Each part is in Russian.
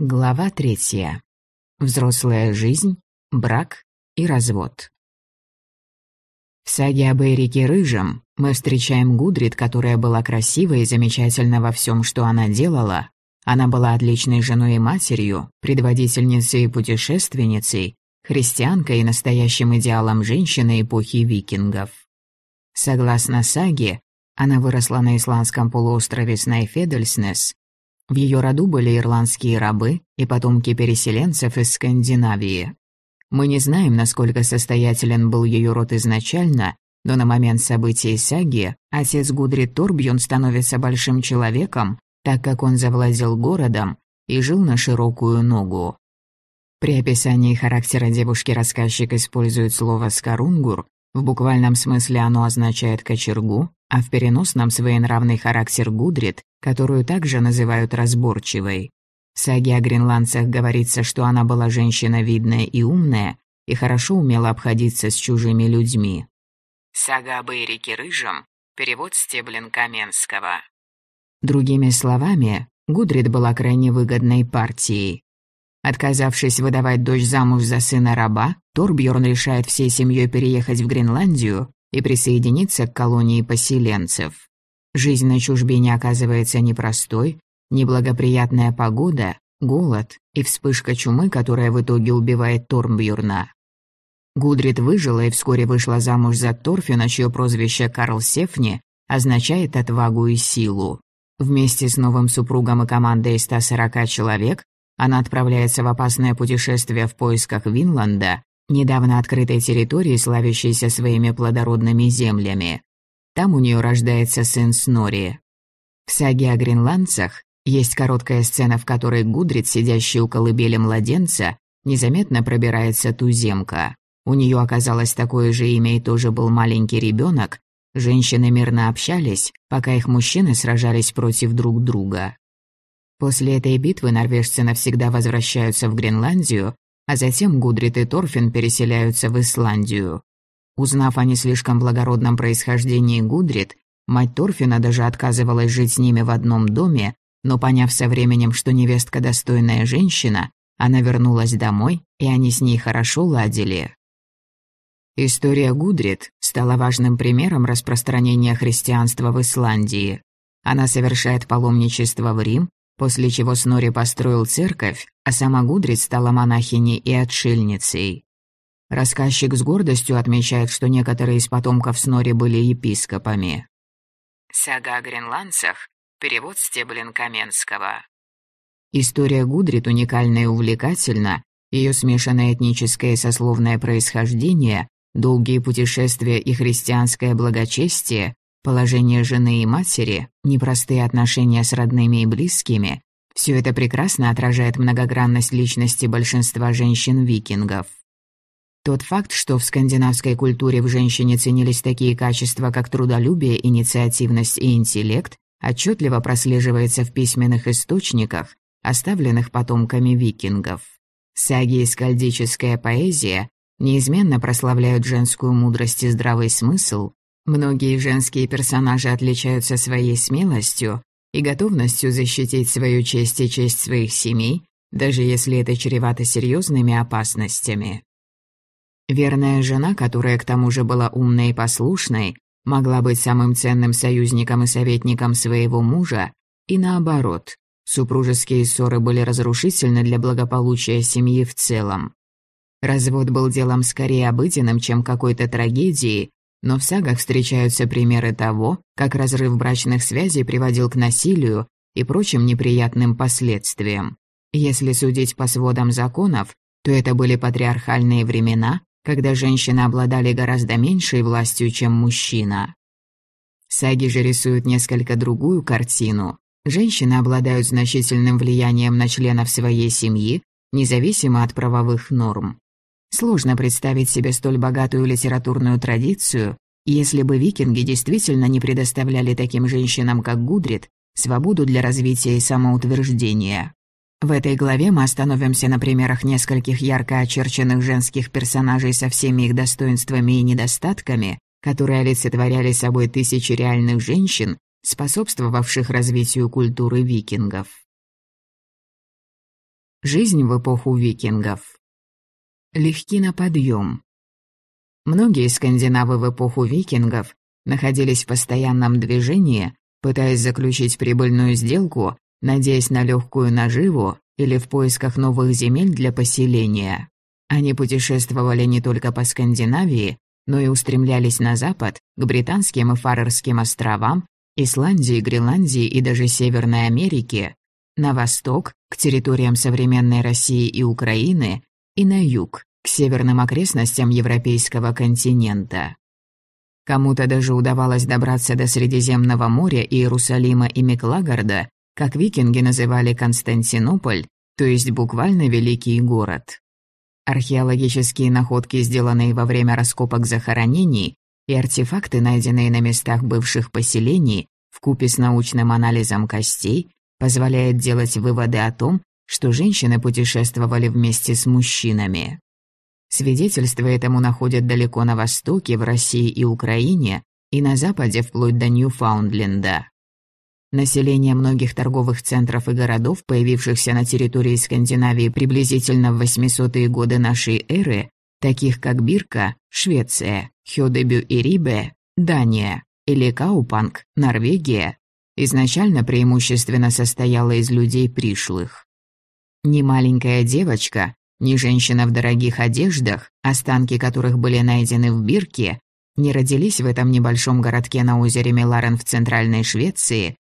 Глава третья. Взрослая жизнь, брак и развод. В саге об Эрике Рыжем мы встречаем Гудрид, которая была красивой и замечательна во всем, что она делала. Она была отличной женой и матерью, предводительницей и путешественницей, христианкой и настоящим идеалом женщины эпохи викингов. Согласно саге, она выросла на исландском полуострове Снайфедельснес, в ее роду были ирландские рабы и потомки переселенцев из Скандинавии. Мы не знаем, насколько состоятелен был ее род изначально, но на момент событий саги отец Гудри Торбьюн становится большим человеком, так как он завладел городом и жил на широкую ногу. При описании характера девушки рассказчик использует слово «скорунгур», в буквальном смысле оно означает «кочергу», а в переносном своенравный характер Гудрит, которую также называют разборчивой. В саге о гренландцах говорится, что она была женщина видная и умная, и хорошо умела обходиться с чужими людьми. Сага об Эрике Рыжем, перевод Стеблин Каменского. Другими словами, Гудрид была крайне выгодной партией. Отказавшись выдавать дочь замуж за сына раба, Торбьорн решает всей семьей переехать в Гренландию и присоединиться к колонии поселенцев. Жизнь на чужбине оказывается непростой, неблагоприятная погода, голод и вспышка чумы, которая в итоге убивает Торбьорна. Гудрид выжила и вскоре вышла замуж за Торфина, чье прозвище Карл Сефни означает отвагу и силу. Вместе с новым супругом и командой из 140 человек она отправляется в опасное путешествие в поисках Винланда, недавно открытой территории, славящейся своими плодородными землями. Там у нее рождается сын Снори. В саге о гренландцах есть короткая сцена, в которой Гудрид, сидящий у колыбели младенца, незаметно пробирается туземка. У нее оказалось такое же имя и тоже был маленький ребенок. Женщины мирно общались, пока их мужчины сражались против друг друга. После этой битвы норвежцы навсегда возвращаются в Гренландию, а затем Гудрит и Торфин переселяются в Исландию. Узнав о не слишком благородном происхождении Гудрит, мать Торфина даже отказывалась жить с ними в одном доме, но поняв со временем, что невестка достойная женщина, она вернулась домой, и они с ней хорошо ладили. История Гудрит стала важным примером распространения христианства в Исландии. Она совершает паломничество в Рим, после чего Снори построил церковь, а сама Гудрид стала монахиней и отшельницей. Рассказчик с гордостью отмечает, что некоторые из потомков Снори были епископами. Сага о гренландцах. Перевод Стеблин Каменского. История Гудрид уникальна и увлекательна. Ее смешанное этническое и сословное происхождение, долгие путешествия и христианское благочестие Положение жены и матери, непростые отношения с родными и близкими – все это прекрасно отражает многогранность личности большинства женщин-викингов. Тот факт, что в скандинавской культуре в женщине ценились такие качества, как трудолюбие, инициативность и интеллект, отчетливо прослеживается в письменных источниках, оставленных потомками викингов. Саги и скальдическая поэзия неизменно прославляют женскую мудрость и здравый смысл, Многие женские персонажи отличаются своей смелостью и готовностью защитить свою честь и честь своих семей, даже если это чревато серьезными опасностями. Верная жена, которая к тому же была умной и послушной, могла быть самым ценным союзником и советником своего мужа, и наоборот, супружеские ссоры были разрушительны для благополучия семьи в целом. Развод был делом скорее обыденным, чем какой-то трагедией, но в сагах встречаются примеры того, как разрыв брачных связей приводил к насилию и прочим неприятным последствиям. Если судить по сводам законов, то это были патриархальные времена, когда женщины обладали гораздо меньшей властью, чем мужчина. Саги же рисуют несколько другую картину. Женщины обладают значительным влиянием на членов своей семьи, независимо от правовых норм. Сложно представить себе столь богатую литературную традицию, если бы викинги действительно не предоставляли таким женщинам, как Гудрит, свободу для развития и самоутверждения. В этой главе мы остановимся на примерах нескольких ярко очерченных женских персонажей со всеми их достоинствами и недостатками, которые олицетворяли собой тысячи реальных женщин, способствовавших развитию культуры викингов. Жизнь в эпоху викингов. Легки на подъем. Многие скандинавы в эпоху викингов находились в постоянном движении, пытаясь заключить прибыльную сделку, надеясь на легкую наживу или в поисках новых земель для поселения. Они путешествовали не только по Скандинавии, но и устремлялись на запад, к британским и Фарерским островам, Исландии, Гренландии и даже Северной Америке, на восток, к территориям современной России и Украины, и на юг, к северным окрестностям европейского континента. Кому-то даже удавалось добраться до Средиземного моря, Иерусалима и Меклагарда, как викинги называли Константинополь, то есть буквально Великий город. Археологические находки, сделанные во время раскопок захоронений, и артефакты, найденные на местах бывших поселений, вкупе с научным анализом костей, позволяет делать выводы о том, что женщины путешествовали вместе с мужчинами. Свидетельства этому находят далеко на востоке, в России и Украине, и на западе вплоть до Ньюфаундленда. Население многих торговых центров и городов, появившихся на территории Скандинавии приблизительно в 800-е годы нашей эры, таких как Бирка, Швеция, Хёдебю и Рибе, Дания, или Каупанг, Норвегия, изначально преимущественно состояла из людей пришлых. Ни маленькая девочка, ни женщина в дорогих одеждах, останки которых были найдены в Бирке, не родились в этом небольшом городке на озере Миларен в центральной Швеции.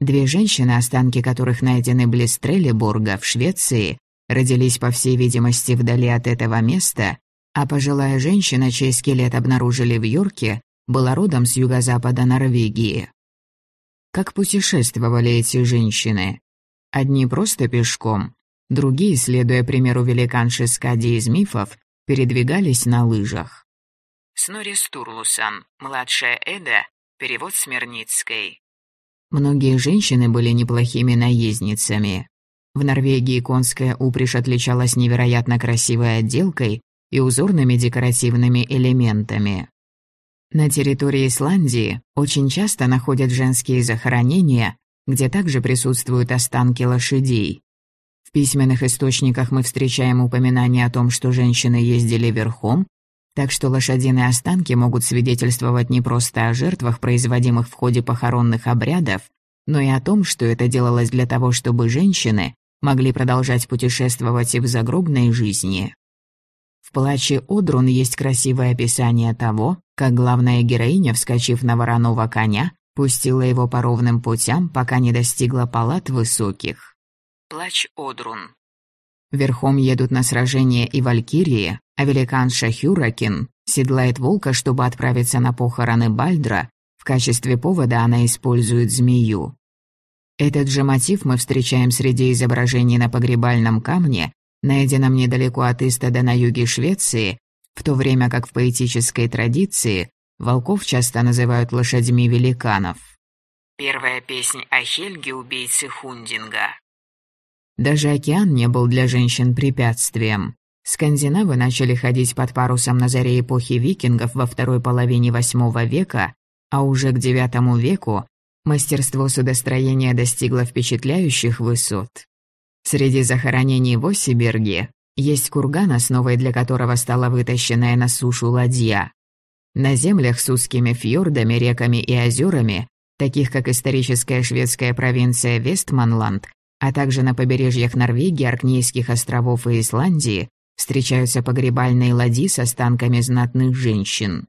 Две женщины, останки которых найдены близ Треллиборга в Швеции, родились, по всей видимости, вдали от этого места, а пожилая женщина, чей скелет обнаружили в Йорке, была родом с юго-запада Норвегии. Как путешествовали эти женщины? Одни просто пешком, другие, следуя примеру великанши Скади из мифов, передвигались на лыжах. Снори Стурлусан, младшая Эда, перевод Смирницкой. Многие женщины были неплохими наездницами. В Норвегии конская упряжь отличалась невероятно красивой отделкой и узорными декоративными элементами. На территории Исландии очень часто находят женские захоронения, где также присутствуют останки лошадей. Письменных источниках мы встречаем упоминание о том, что женщины ездили верхом, так что лошадиные останки могут свидетельствовать не просто о жертвах, производимых в ходе похоронных обрядов, но и о том, что это делалось для того, чтобы женщины могли продолжать путешествовать и в загробной жизни. В плаче Одрун есть красивое описание того, как главная героиня, вскочив на вороного коня, пустила его по ровным путям, пока не достигла палат высоких. Плач Одрун. Верхом едут на сражение и валькирии, а великан Шахюракин седлает волка, чтобы отправиться на похороны Бальдра, в качестве повода она использует змею. Этот же мотив мы встречаем среди изображений на погребальном камне, найденном недалеко от Истада на юге Швеции, в то время как в поэтической традиции волков часто называют лошадьми великанов. Первая песня о Хельге, убийце Хундинга. Даже океан не был для женщин препятствием. Скандинавы начали ходить под парусом на заре эпохи викингов во второй половине восьмого века, а уже к девятому веку мастерство судостроения достигло впечатляющих высот. Среди захоронений в Осиберге есть курган, основой для которого стала вытащенная на сушу ладья. На землях с узкими фьордами, реками и озерами, таких как историческая шведская провинция Вестманланд, а также на побережьях Норвегии, Аркнейских островов и Исландии, встречаются погребальные ладьи с останками знатных женщин.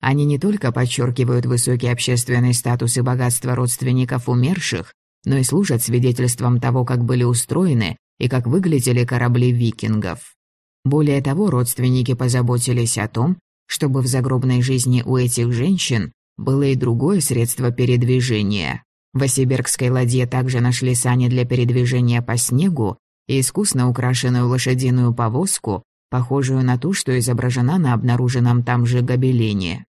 Они не только подчеркивают высокий общественный статус и богатство родственников умерших, но и служат свидетельством того, как были устроены и как выглядели корабли викингов. Более того, родственники позаботились о том, чтобы в загробной жизни у этих женщин было и другое средство передвижения. В Осибергской ладье также нашли сани для передвижения по снегу и искусно украшенную лошадиную повозку, похожую на ту, что изображена на обнаруженном там же гобелене.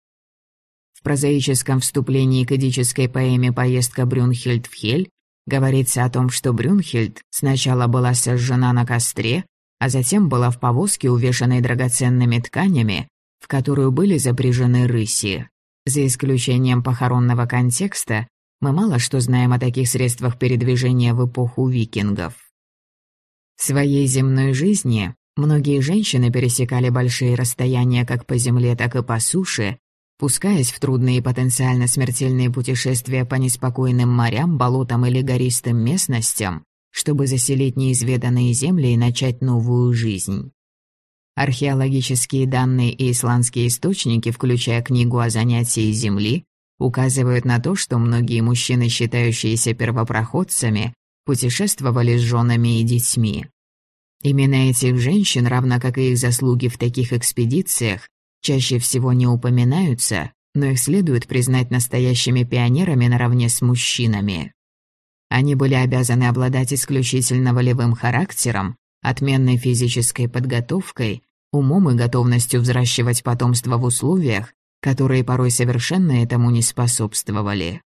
В прозаическом вступлении к эдической поэме «Поездка Брюнхельд в Хель» Говорится о том, что Брюнхельд сначала была сожжена на костре, а затем была в повозке, увешанной драгоценными тканями, в которую были запряжены рыси. За исключением похоронного контекста, мы мало что знаем о таких средствах передвижения в эпоху викингов. своей земной жизни многие женщины пересекали большие расстояния как по земле, так и по суше, пускаясь в трудные и потенциально смертельные путешествия по неспокойным морям, болотам или гористым местностям, чтобы заселить неизведанные земли и начать новую жизнь. Археологические данные и исландские источники, включая книгу о занятии Земли, указывают на то, что многие мужчины, считающиеся первопроходцами, путешествовали с женами и детьми. Именно этих женщин, равно как и их заслуги в таких экспедициях, чаще всего не упоминаются, но их следует признать настоящими пионерами наравне с мужчинами. Они были обязаны обладать исключительно волевым характером, отменной физической подготовкой, умом и готовностью взращивать потомство в условиях, которые порой совершенно этому не способствовали.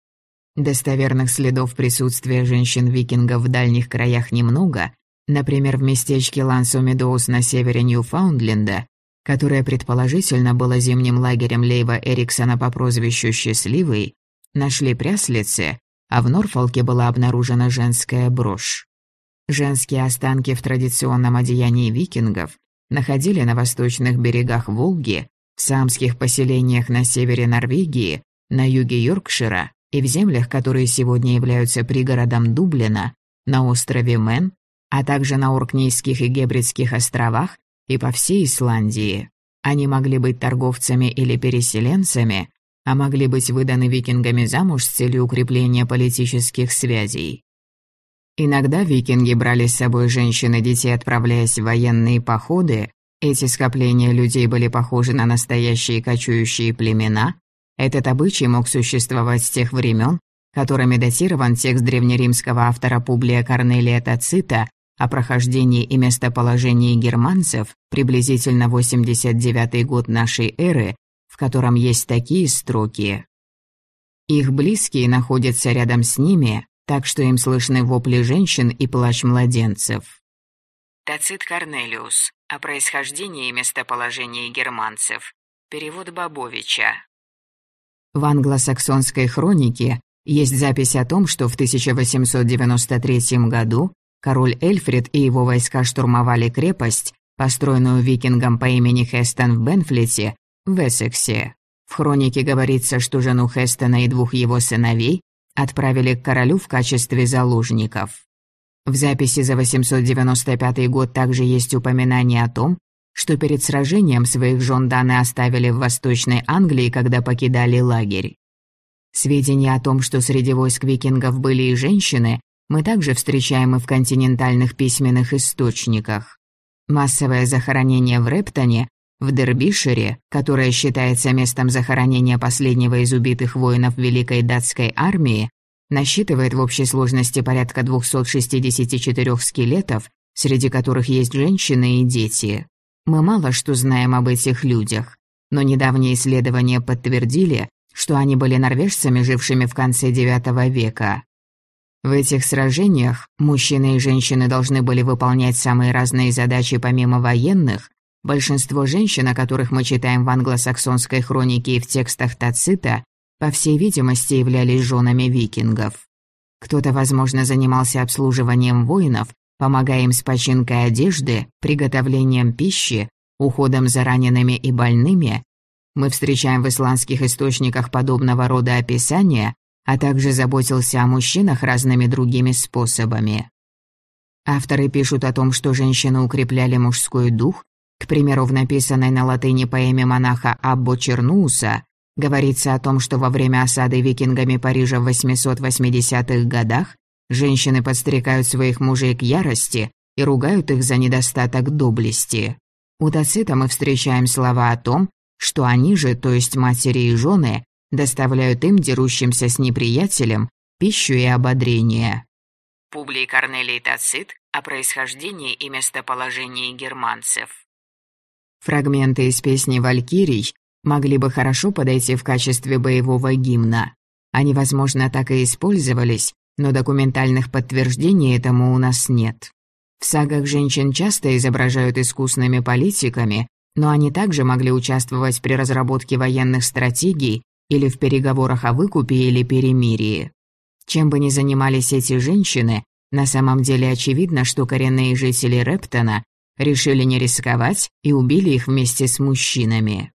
Достоверных следов присутствия женщин-викингов в дальних краях немного, например, в местечке Лансо-Медоуз на севере Ньюфаундленда, которое предположительно было зимним лагерем Лейва Эриксона по прозвищу «Счастливый», нашли пряслицы, а в Норфолке была обнаружена женская брошь. Женские останки в традиционном одеянии викингов находили на восточных берегах Волги, в самских поселениях на севере Норвегии, на юге Йоркшира и в землях, которые сегодня являются пригородом Дублина, на острове Мэн, а также на Оркнейских и Гебридских островах и по всей Исландии. Они могли быть торговцами или переселенцами, а могли быть выданы викингами замуж с целью укрепления политических связей. Иногда викинги брали с собой женщин и детей, отправляясь в военные походы. Эти скопления людей были похожи на настоящие кочующие племена. Этот обычай мог существовать с тех времен, которыми датирован текст древнеримского автора Публия Корнелия Тацита о прохождении и местоположении германцев, приблизительно 89 год нашей эры, в котором есть такие строки. Их близкие находятся рядом с ними, так что им слышны вопли женщин и плач младенцев. Тацит Корнелиус. О происхождении и местоположении германцев. Перевод Бабовича. В англосаксонской хронике есть запись о том, что в 1893 году Король Эльфрид и его войска штурмовали крепость, построенную викингом по имени Хестон в Бенфлете, в Эссексе. В хронике говорится, что жену Хестона и двух его сыновей отправили к королю в качестве заложников. В записи за 895 год также есть упоминание о том, что перед сражением своих жен Даны оставили в Восточной Англии, когда покидали лагерь. Сведения о том, что среди войск викингов были и женщины, мы также встречаем и в континентальных письменных источниках. Массовое захоронение в Рептоне, в Дербишире, которое считается местом захоронения последнего из убитых воинов Великой датской армии, насчитывает в общей сложности порядка 264 скелетов, среди которых есть женщины и дети. Мы мало что знаем об этих людях, но недавние исследования подтвердили, что они были норвежцами, жившими в конце IX века. В этих сражениях мужчины и женщины должны были выполнять самые разные задачи помимо военных. Большинство женщин, о которых мы читаем в англосаксонской хронике и в текстах Тацита, по всей видимости, являлись женами викингов. Кто-то, возможно, занимался обслуживанием воинов, помогая им с починкой одежды, приготовлением пищи, уходом за ранеными и больными. Мы встречаем в исландских источниках подобного рода описания, а также заботился о мужчинах разными другими способами. Авторы пишут о том, что женщины укрепляли мужской дух, к примеру, в написанной на латыни поэме монаха Аббо Чернууса говорится о том, что во время осады викингами Парижа в 880-х годах женщины подстрекают своих мужей к ярости и ругают их за недостаток доблести. У Тацита мы встречаем слова о том, что они же, то есть матери и жены, доставляют им, дерущимся с неприятелем, пищу и ободрение. Публий Корнелий Тацит о происхождении и местоположении германцев. Фрагменты из песни «Валькирий» могли бы хорошо подойти в качестве боевого гимна. Они, возможно, так и использовались, но документальных подтверждений этому у нас нет. В сагах женщин часто изображают искусными политиками, но они также могли участвовать при разработке военных стратегий или в переговорах о выкупе или перемирии. Чем бы ни занимались эти женщины, На самом деле очевидно, что коренные жители Рептона решили не рисковать и убили их вместе с мужчинами.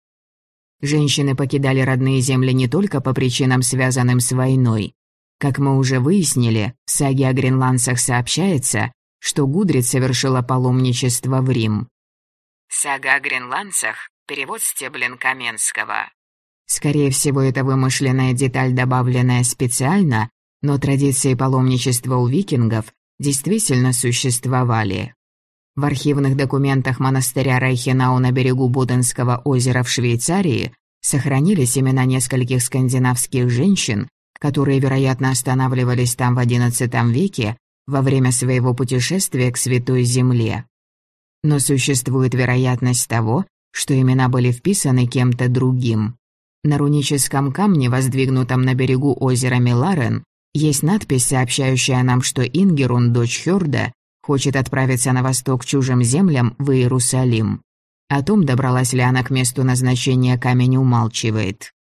Женщины покидали родные земли не только по причинам, связанным с войной. Как мы уже выяснили, в саге о гренландцах сообщается, что Гудрид совершила паломничество в Рим. Сага о гренландцах – перевод Стеблин Каменского. Скорее всего, это вымышленная деталь, добавленная специально, но традиции паломничества у викингов действительно существовали. В архивных документах монастыря Райхенау на берегу Буденского озера в Швейцарии сохранились имена нескольких скандинавских женщин, которые, вероятно, останавливались там в XI веке во время своего путешествия к Святой Земле. Но существует вероятность того, что имена были вписаны кем-то другим. На руническом камне, воздвигнутом на берегу озера Миларен, есть надпись, сообщающая нам, что Ингерун, дочь Хёрда, хочет отправиться на восток чужим землям в Иерусалим. О том, добралась ли она к месту назначения, камень умалчивает.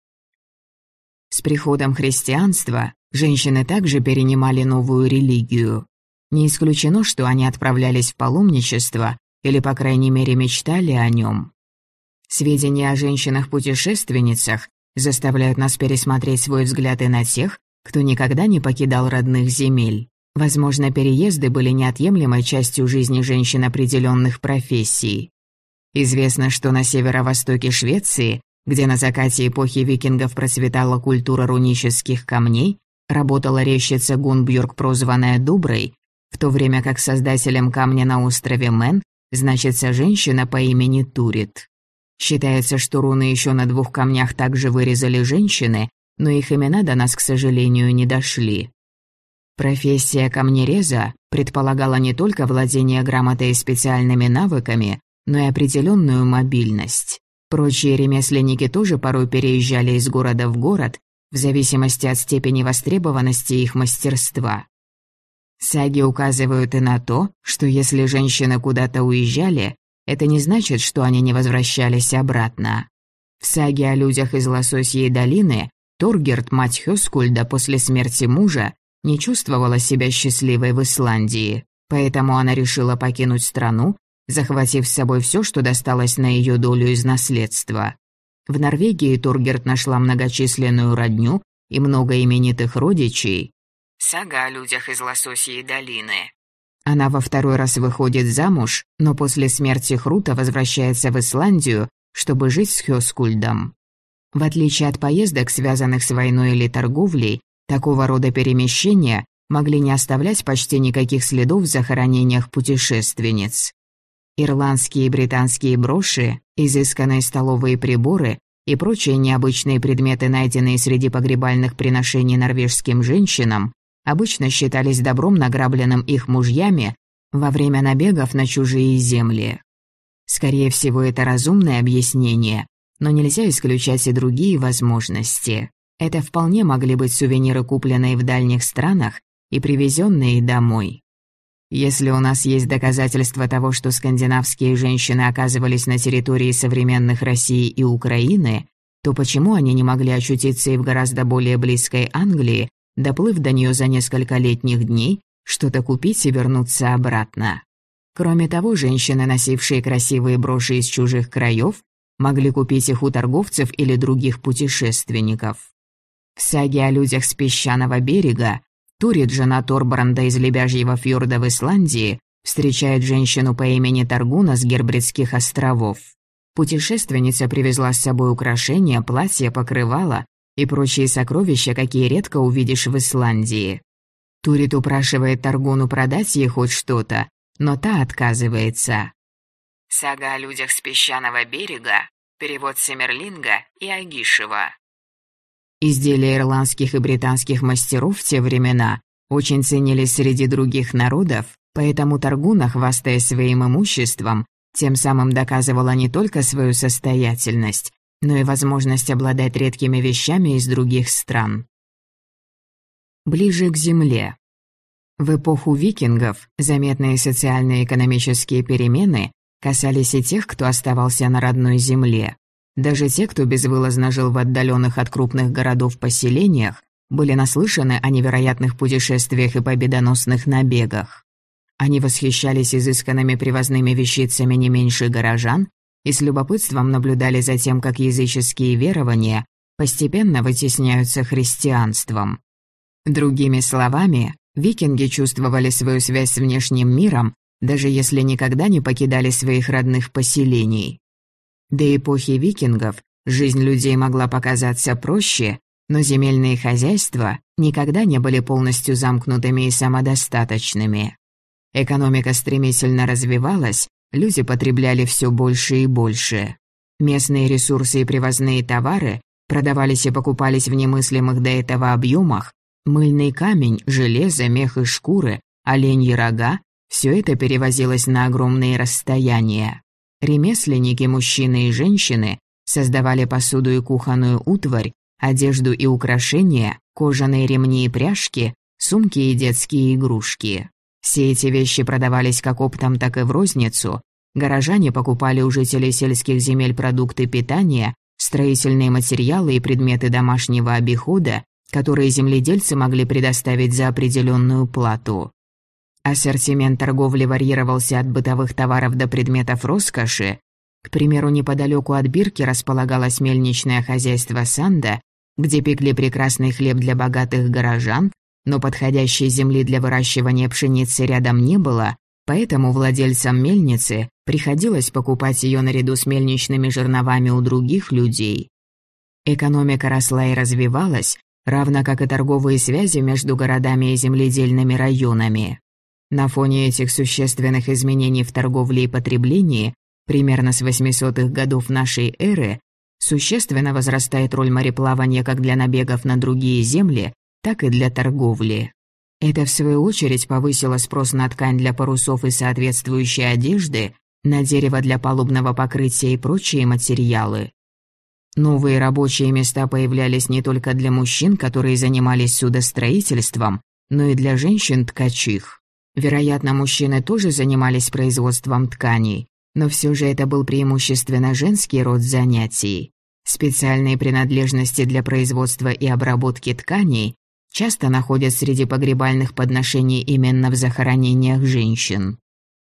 С приходом христианства женщины также перенимали новую религию. Не исключено, что они отправлялись в паломничество или, по крайней мере, мечтали о нем. Сведения о женщинах-путешественницах заставляют нас пересмотреть свой взгляд и на тех, кто никогда не покидал родных земель. Возможно, переезды были неотъемлемой частью жизни женщин определенных профессий. Известно, что на северо-востоке Швеции, где на закате эпохи викингов процветала культура рунических камней, работала резчица Гунбьорг, прозванная Дуброй, в то время как создателем камня на острове Мэн значится женщина по имени Турит. Считается, что руны еще на двух камнях также вырезали женщины, но их имена до нас, к сожалению, не дошли. Профессия камнереза предполагала не только владение грамотой и специальными навыками, но и определенную мобильность. Прочие ремесленники тоже порой переезжали из города в город, в зависимости от степени востребованности их мастерства. Саги указывают и на то, что если женщины куда-то уезжали, это не значит, что они не возвращались обратно. В саге о людях из Лососьей долины Торгерт, мать Хёскульда, после смерти мужа, не чувствовала себя счастливой в Исландии, поэтому она решила покинуть страну, захватив с собой все, что досталось на ее долю из наследства. В Норвегии Торгерт нашла многочисленную родню и много именитых родичей. Сага о людях из Лососьей долины. Она во второй раз выходит замуж, но после смерти Хрута возвращается в Исландию, чтобы жить с Хёскульдом. В отличие от поездок, связанных с войной или торговлей, такого рода перемещения могли не оставлять почти никаких следов в захоронениях путешественниц. Ирландские и британские броши, изысканные столовые приборы и прочие необычные предметы, найденные среди погребальных приношений норвежским женщинам, обычно считались добром, награбленным их мужьями во время набегов на чужие земли. Скорее всего, это разумное объяснение, но нельзя исключать и другие возможности. Это вполне могли быть сувениры, купленные в дальних странах и привезенные домой. Если у нас есть доказательства того, что скандинавские женщины оказывались на территории современных России и Украины, то почему они не могли очутиться и в гораздо более близкой Англии, доплыв до нее за несколько летних дней, что-то купить и вернуться обратно? Кроме того, женщины, носившие красивые броши из чужих краев, могли купить их у торговцев или других путешественников. В саге о людях с песчаного берега Турит, жена Торбранда из Лебяжьего фьорда в Исландии, встречает женщину по имени Таргуна с Гербридских островов. Путешественница привезла с собой украшения, платья, покрывала и прочие сокровища, какие редко увидишь в Исландии. Турит упрашивает Таргуну продать ей хоть что-то, но та отказывается. Сага о людях с песчаного берега, перевод Семерлинга и Агишева. Изделия ирландских и британских мастеров в те времена очень ценились среди других народов, поэтому Таргуна, хвастаясь своим имуществом, тем самым доказывала не только свою состоятельность, но и возможность обладать редкими вещами из других стран. Ближе к земле. В эпоху викингов заметные социально-экономические перемены касались и тех, кто оставался на родной земле. Даже те, кто безвылазно жил в отдаленных от крупных городов поселениях, были наслышаны о невероятных путешествиях и победоносных набегах. Они восхищались изысканными привозными вещицами не меньше горожан и с любопытством наблюдали за тем, как языческие верования постепенно вытесняются христианством. Другими словами, викинги чувствовали свою связь с внешним миром, даже если никогда не покидали своих родных поселений. До эпохи викингов жизнь людей могла показаться проще, но земельные хозяйства никогда не были полностью замкнутыми и самодостаточными. Экономика стремительно развивалась, люди потребляли все больше и больше. Местные ресурсы и привозные товары продавались и покупались в немыслимых до этого объемах, мыльный камень, железо, мех и шкуры, оленьи рога – все это перевозилось на огромные расстояния. Ремесленники, мужчины и женщины создавали посуду и кухонную утварь, одежду и украшения, кожаные ремни и пряжки, сумки и детские игрушки. Все эти вещи продавались как оптом, так и в розницу. Горожане покупали у жителей сельских земель продукты питания, строительные материалы и предметы домашнего обихода, которые земледельцы могли предоставить за определенную плату. Ассортимент торговли варьировался от бытовых товаров до предметов роскоши. К примеру, неподалеку от Бирки располагалось мельничное хозяйство Санда, где пекли прекрасный хлеб для богатых горожан, но подходящей земли для выращивания пшеницы рядом не было, поэтому владельцам мельницы приходилось покупать ее наряду с мельничными жерновами у других людей. Экономика росла и развивалась, равно как и торговые связи между городами и земледельными районами. На фоне этих существенных изменений в торговле и потреблении, примерно с 800-х годов нашей эры, Существенно возрастает роль мореплавания как для набегов на другие земли, так и для торговли. Это, в свою очередь, повысило спрос на ткань для парусов и соответствующей одежды, на дерево для палубного покрытия и прочие материалы. Новые рабочие места появлялись не только для мужчин, которые занимались судостроительством, но и для женщин-ткачих. Вероятно, мужчины тоже занимались производством тканей, но все же это был преимущественно женский род занятий. Специальные принадлежности для производства и обработки тканей часто находят среди погребальных подношений именно в захоронениях женщин.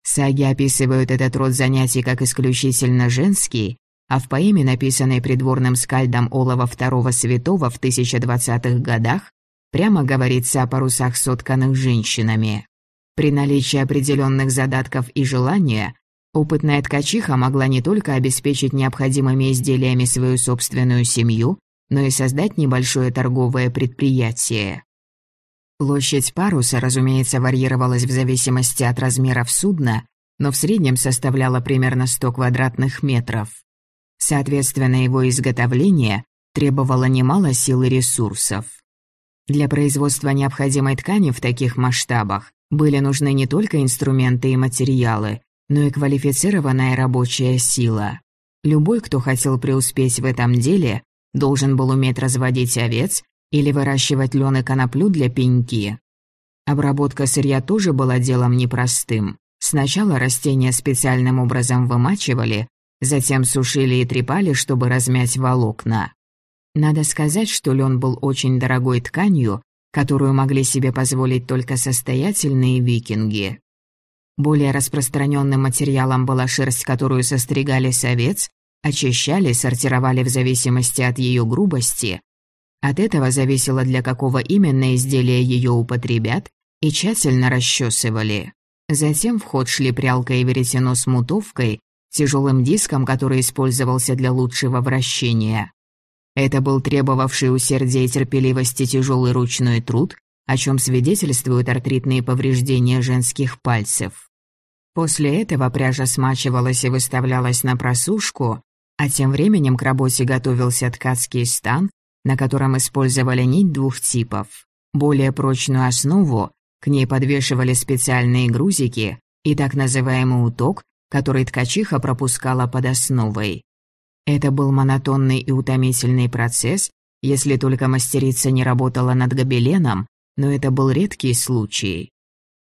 Саги описывают этот род занятий как исключительно женский, а в поэме, написанной придворным скальдом Олова II Святого в 1020-х годах, прямо говорится о парусах, сотканных женщинами. При наличии определенных задатков и желания Опытная ткачиха могла не только обеспечить необходимыми изделиями свою собственную семью, но и создать небольшое торговое предприятие. Площадь паруса, разумеется, варьировалась в зависимости от размеров судна, но в среднем составляла примерно 100 квадратных метров. Соответственно, его изготовление требовало немало сил и ресурсов. Для производства необходимой ткани в таких масштабах были нужны не только инструменты и материалы, но и квалифицированная рабочая сила. Любой, кто хотел преуспеть в этом деле, должен был уметь разводить овец или выращивать лен и коноплю для пеньки. Обработка сырья тоже была делом непростым. Сначала растения специальным образом вымачивали, затем сушили и трепали, чтобы размять волокна. Надо сказать, что лен был очень дорогой тканью, которую могли себе позволить только состоятельные викинги. Более распространенным материалом была шерсть, которую состригали с очищали, сортировали в зависимости от ее грубости. От этого зависело, для какого именно изделия ее употребят, и тщательно расчесывали. Затем в ход шли прялка и веретено с мутовкой, тяжелым диском, который использовался для лучшего вращения. Это был требовавший усердия и терпеливости тяжелый ручной труд, о чем свидетельствуют артритные повреждения женских пальцев. После этого пряжа смачивалась и выставлялась на просушку, а тем временем к работе готовился ткацкий стан, на котором использовали нить двух типов. Более прочную основу, к ней подвешивали специальные грузики и так называемый уток, который ткачиха пропускала под основой. Это был монотонный и утомительный процесс, если только мастерица не работала над гобеленом, но это был редкий случай.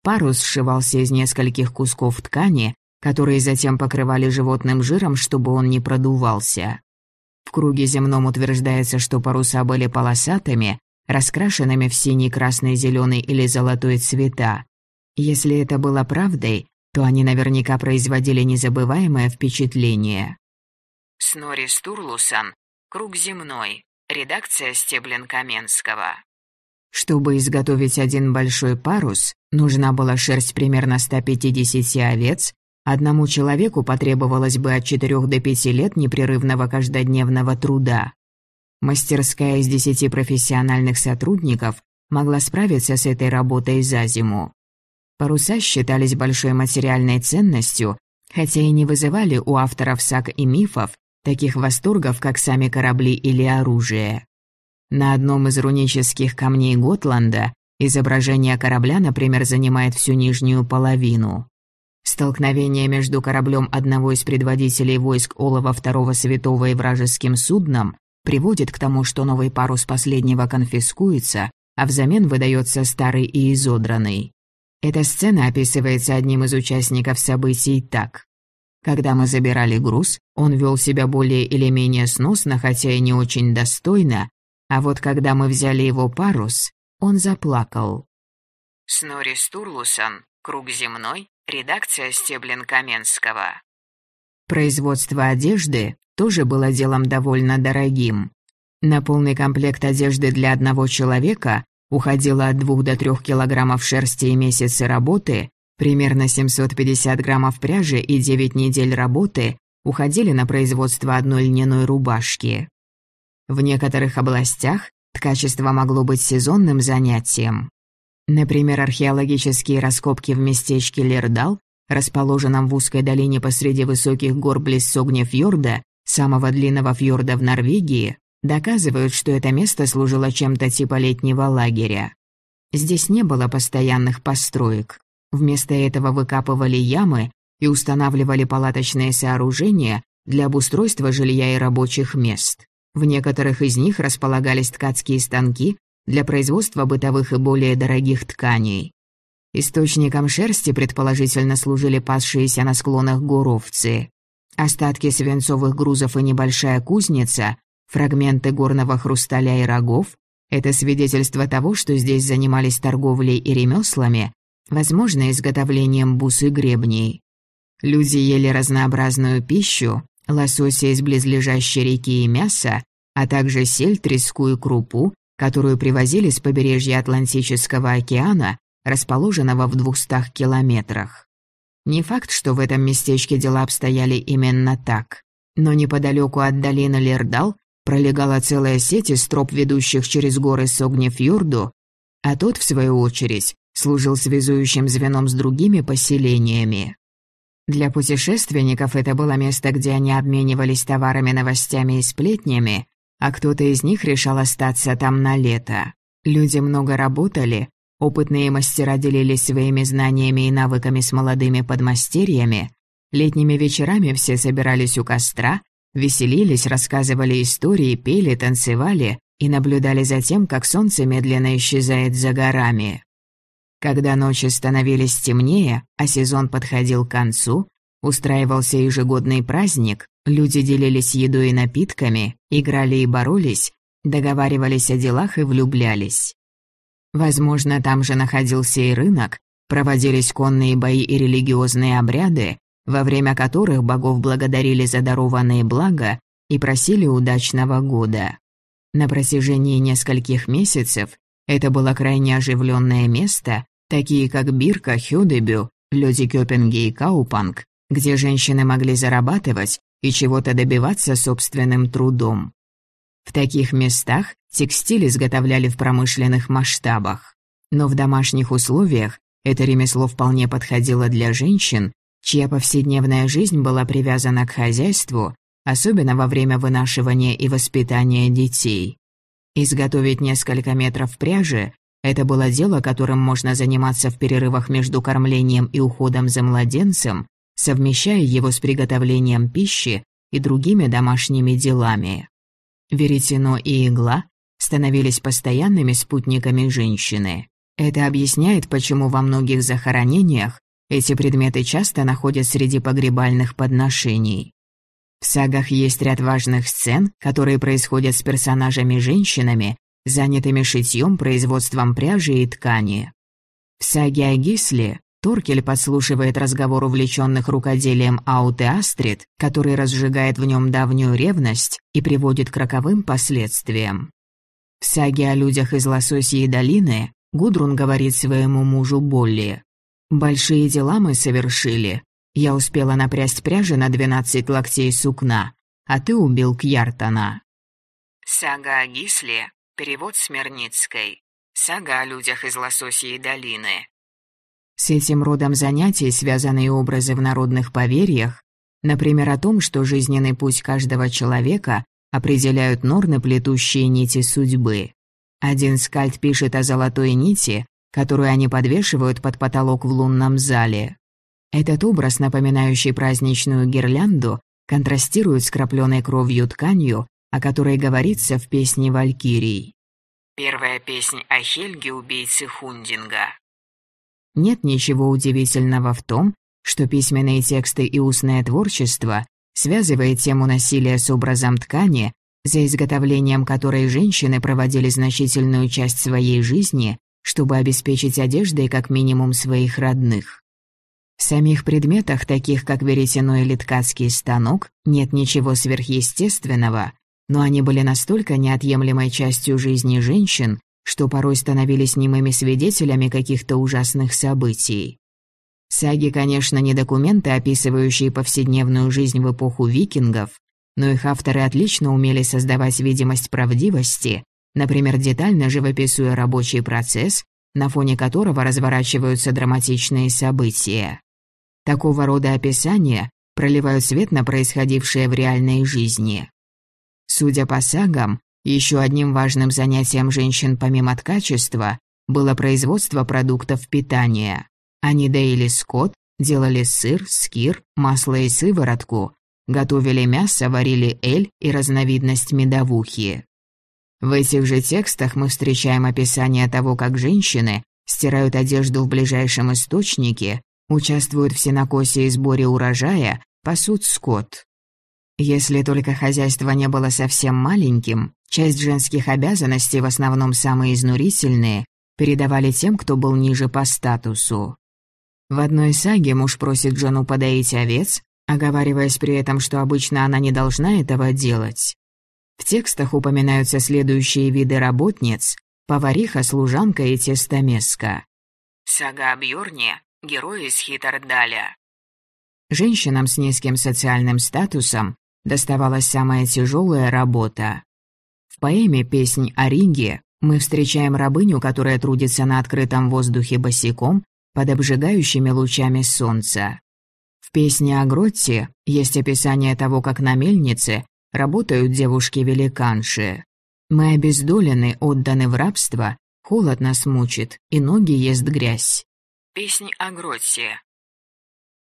Парус сшивался из нескольких кусков ткани, которые затем покрывали животным жиром, чтобы он не продувался. В круге земном утверждается, что паруса были полосатыми, раскрашенными в синий, красный, зеленый или золотой цвета. Если это было правдой, то они наверняка производили незабываемое впечатление. Снори Стурлусон, «Круг земной», редакция Стеблин-Каменского. Чтобы изготовить один большой парус, нужна была шерсть примерно 150 овец, одному человеку потребовалось бы от 4 до 5 лет непрерывного каждодневного труда. Мастерская из 10 профессиональных сотрудников могла справиться с этой работой за зиму. Паруса считались большой материальной ценностью, хотя и не вызывали у авторов саг и мифов таких восторгов, как сами корабли или оружие. На одном из рунических камней Готланда изображение корабля, например, занимает всю нижнюю половину. Столкновение между кораблем одного из предводителей войск Олова II Святого и вражеским судном приводит к тому, что новый парус последнего конфискуется, а взамен выдается старый и изодранный. Эта сцена описывается одним из участников событий так. Когда мы забирали груз, он вел себя более или менее сносно, хотя и не очень достойно, а вот когда мы взяли его парус, он заплакал. Снори Стурлусон, «Круг земной», редакция Стеблин-Каменского. Производство одежды тоже было делом довольно дорогим. На полный комплект одежды для одного человека уходило от 2 до 3 килограммов шерсти и месяцы работы, примерно 750 граммов пряжи и 9 недель работы уходили на производство одной льняной рубашки. В некоторых областях ткачество могло быть сезонным занятием. Например, археологические раскопки в местечке Лердал, расположенном в узкой долине посреди высоких гор близ Согнефьорда, самого длинного фьорда в Норвегии, доказывают, что это место служило чем-то типа летнего лагеря. Здесь не было постоянных построек. Вместо этого выкапывали ямы и устанавливали палаточные сооружения для обустройства жилья и рабочих мест. В некоторых из них располагались ткацкие станки для производства бытовых и более дорогих тканей. Источником шерсти предположительно служили пасшиеся на склонах горовцы. Остатки свинцовых грузов и небольшая кузница Фрагменты горного хрусталя и рогов – это свидетельство того, что здесь занимались торговлей и ремеслами, возможно, изготовлением бус и гребней. Люди ели разнообразную пищу, лосося из близлежащей реки и мясо, а также сель, треску и крупу, которую привозили с побережья Атлантического океана, расположенного в двухстах километрах. Не факт, что в этом местечке дела обстояли именно так, но неподалеку от долины Лердал пролегала целая сеть из троп, ведущих через горы Согнефьорду, а тот, в свою очередь, служил связующим звеном с другими поселениями. Для путешественников это было место, где они обменивались товарами, новостями и сплетнями, а кто-то из них решал остаться там на лето. Люди много работали, опытные мастера делились своими знаниями и навыками с молодыми подмастерьями, летними вечерами все собирались у костра, Веселились, рассказывали истории, пели, танцевали и наблюдали за тем, как солнце медленно исчезает за горами. Когда ночи становились темнее, а сезон подходил к концу, устраивался ежегодный праздник, люди делились едой и напитками, играли и боролись, договаривались о делах и влюблялись. Возможно, там же находился и рынок, проводились конные бои и религиозные обряды, во время которых богов благодарили за дарованные блага и просили удачного года. На протяжении нескольких месяцев это было крайне оживленное место, такие как Бирка, Хюдебю, Лёдикёпинге и Каупанг, где женщины могли зарабатывать и чего-то добиваться собственным трудом. В таких местах текстиль изготовляли в промышленных масштабах. Но в домашних условиях это ремесло вполне подходило для женщин, чья повседневная жизнь была привязана к хозяйству, особенно во время вынашивания и воспитания детей. Изготовить несколько метров пряжи – это было дело, которым можно заниматься в перерывах между кормлением и уходом за младенцем, совмещая его с приготовлением пищи и другими домашними делами. Веретено и игла становились постоянными спутниками женщины. Это объясняет, почему во многих захоронениях эти предметы часто находят среди погребальных подношений. В сагах есть ряд важных сцен, которые происходят с персонажами-женщинами, занятыми шитьем, производством пряжи и ткани. В саге о Гисле Торкель подслушивает разговор увлеченных рукоделием Аут Астрид, который разжигает в нем давнюю ревность и приводит к роковым последствиям. В саге о людях из Лососьей долины Гудрун говорит своему мужу Болли. «Большие дела мы совершили. Я успела напрясть пряжи на двенадцать локтей сукна, а ты убил Кьяртона». Сага о Гисле. Перевод Смирницкой. Сага о людях из Лососьей долины. С этим родом занятий связаны образы в народных поверьях, например, о том, что жизненный путь каждого человека определяют норны, плетущие нити судьбы. Один скальд пишет о золотой нити, которую они подвешивают под потолок в лунном зале. Этот образ, напоминающий праздничную гирлянду, контрастирует с крапленой кровью тканью, о которой говорится в песне «Валькирий». Первая песня о Хельге, убийце Хундинга. Нет ничего удивительного в том, что письменные тексты и устное творчество связывает тему насилия с образом ткани, за изготовлением которой женщины проводили значительную часть своей жизни, чтобы обеспечить одеждой как минимум своих родных. В самих предметах, таких как веретено или ткацкий станок, нет ничего сверхъестественного, но они были настолько неотъемлемой частью жизни женщин, что порой становились немыми свидетелями каких-то ужасных событий. Саги, конечно, не документы, описывающие повседневную жизнь в эпоху викингов, но их авторы отлично умели создавать видимость правдивости, например, детально живописуя рабочий процесс, на фоне которого разворачиваются драматичные события. Такого рода описания проливают свет на происходившее в реальной жизни. Судя по сагам, еще одним важным занятием женщин помимо ткачества было производство продуктов питания. Они доили скот, делали сыр, скир, масло и сыворотку, готовили мясо, варили эль и разновидность медовухи. В этих же текстах мы встречаем описание того, как женщины стирают одежду в ближайшем источнике, участвуют в сенокосе и сборе урожая, пасут скот. Если только хозяйство не было совсем маленьким, часть женских обязанностей, в основном самые изнурительные, передавали тем, кто был ниже по статусу. В одной саге муж просит жену подоить овец, оговариваясь при этом, что обычно она не должна этого делать. В текстах упоминаются следующие виды работниц – повариха, служанка и тестомеска. Сага о Бьорне – герой из Хитардаля. Женщинам с низким социальным статусом доставалась самая тяжелая работа. В поэме «Песнь о Ринге» мы встречаем рабыню, которая трудится на открытом воздухе босиком под обжигающими лучами солнца. В песне о Гротте есть описание того, как на мельнице работают девушки-великанши. Мы обездолены, отданы в рабство, холод нас мучит, и ноги ест грязь. Песнь о Гротте.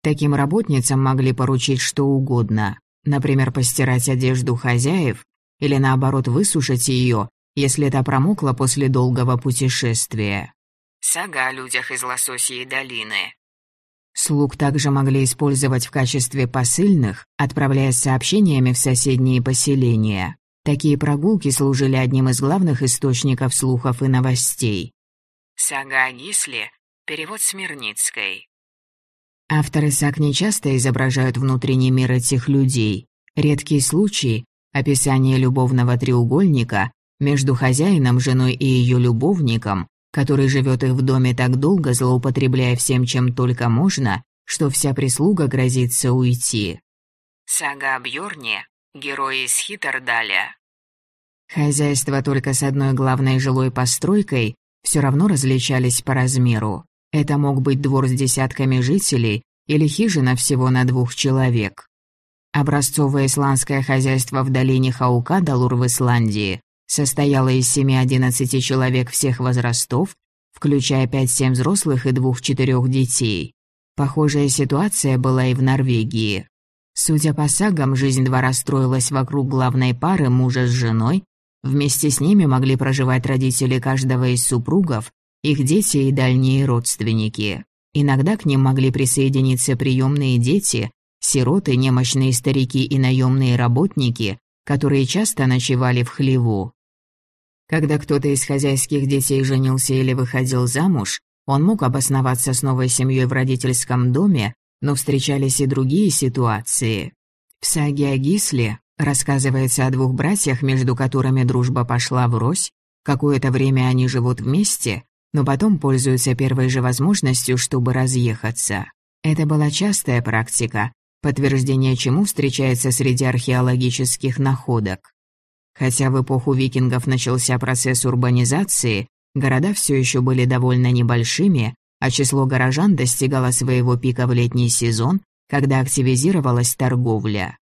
Таким работницам могли поручить что угодно. Например, постирать одежду хозяев или наоборот высушить ее, если та промокла после долгого путешествия. Сага о людях из Лососьей долины. Слуг также могли использовать в качестве посыльных, отправляясь сообщениями в соседние поселения. Такие прогулки служили одним из главных источников слухов и новостей. Сага о Гисле. Перевод Смирницкой. Авторы саг нечасто изображают внутренний мир этих людей. Редкий случай – описание любовного треугольника между хозяином, женой и ее любовником, который живет их в доме так долго, злоупотребляя всем, чем только можно, что вся прислуга грозится уйти. Сага о Бьорне, герой из Хитардаля. Хозяйства только с одной главной жилой постройкой все равно различались по размеру. Это мог быть двор с десятками жителей или хижина всего на двух человек. Образцовое исландское хозяйство в долине Хаукадалур в Исландии состояло из 7-11 человек всех возрастов, включая 5-7 взрослых и 2-4 детей. Похожая ситуация была и в Норвегии. Судя по сагам, жизнь двора строилась вокруг главной пары мужа с женой, вместе с ними могли проживать родители каждого из супругов, их дети и дальние родственники. Иногда к ним могли присоединиться приемные дети, сироты, немощные старики и наемные работники, которые часто ночевали в хлеву. Когда кто-то из хозяйских детей женился или выходил замуж, он мог обосноваться с новой семьей в родительском доме, но встречались и другие ситуации. В саге о Гисле рассказывается о двух братьях, между которыми дружба пошла врозь. Какое-то время они живут вместе, но потом пользуются первой же возможностью, чтобы разъехаться. Это была частая практика, подтверждение чему встречается среди археологических находок. Хотя в эпоху викингов начался процесс урбанизации, города все еще были довольно небольшими, а число горожан достигало своего пика в летний сезон, когда активизировалась торговля.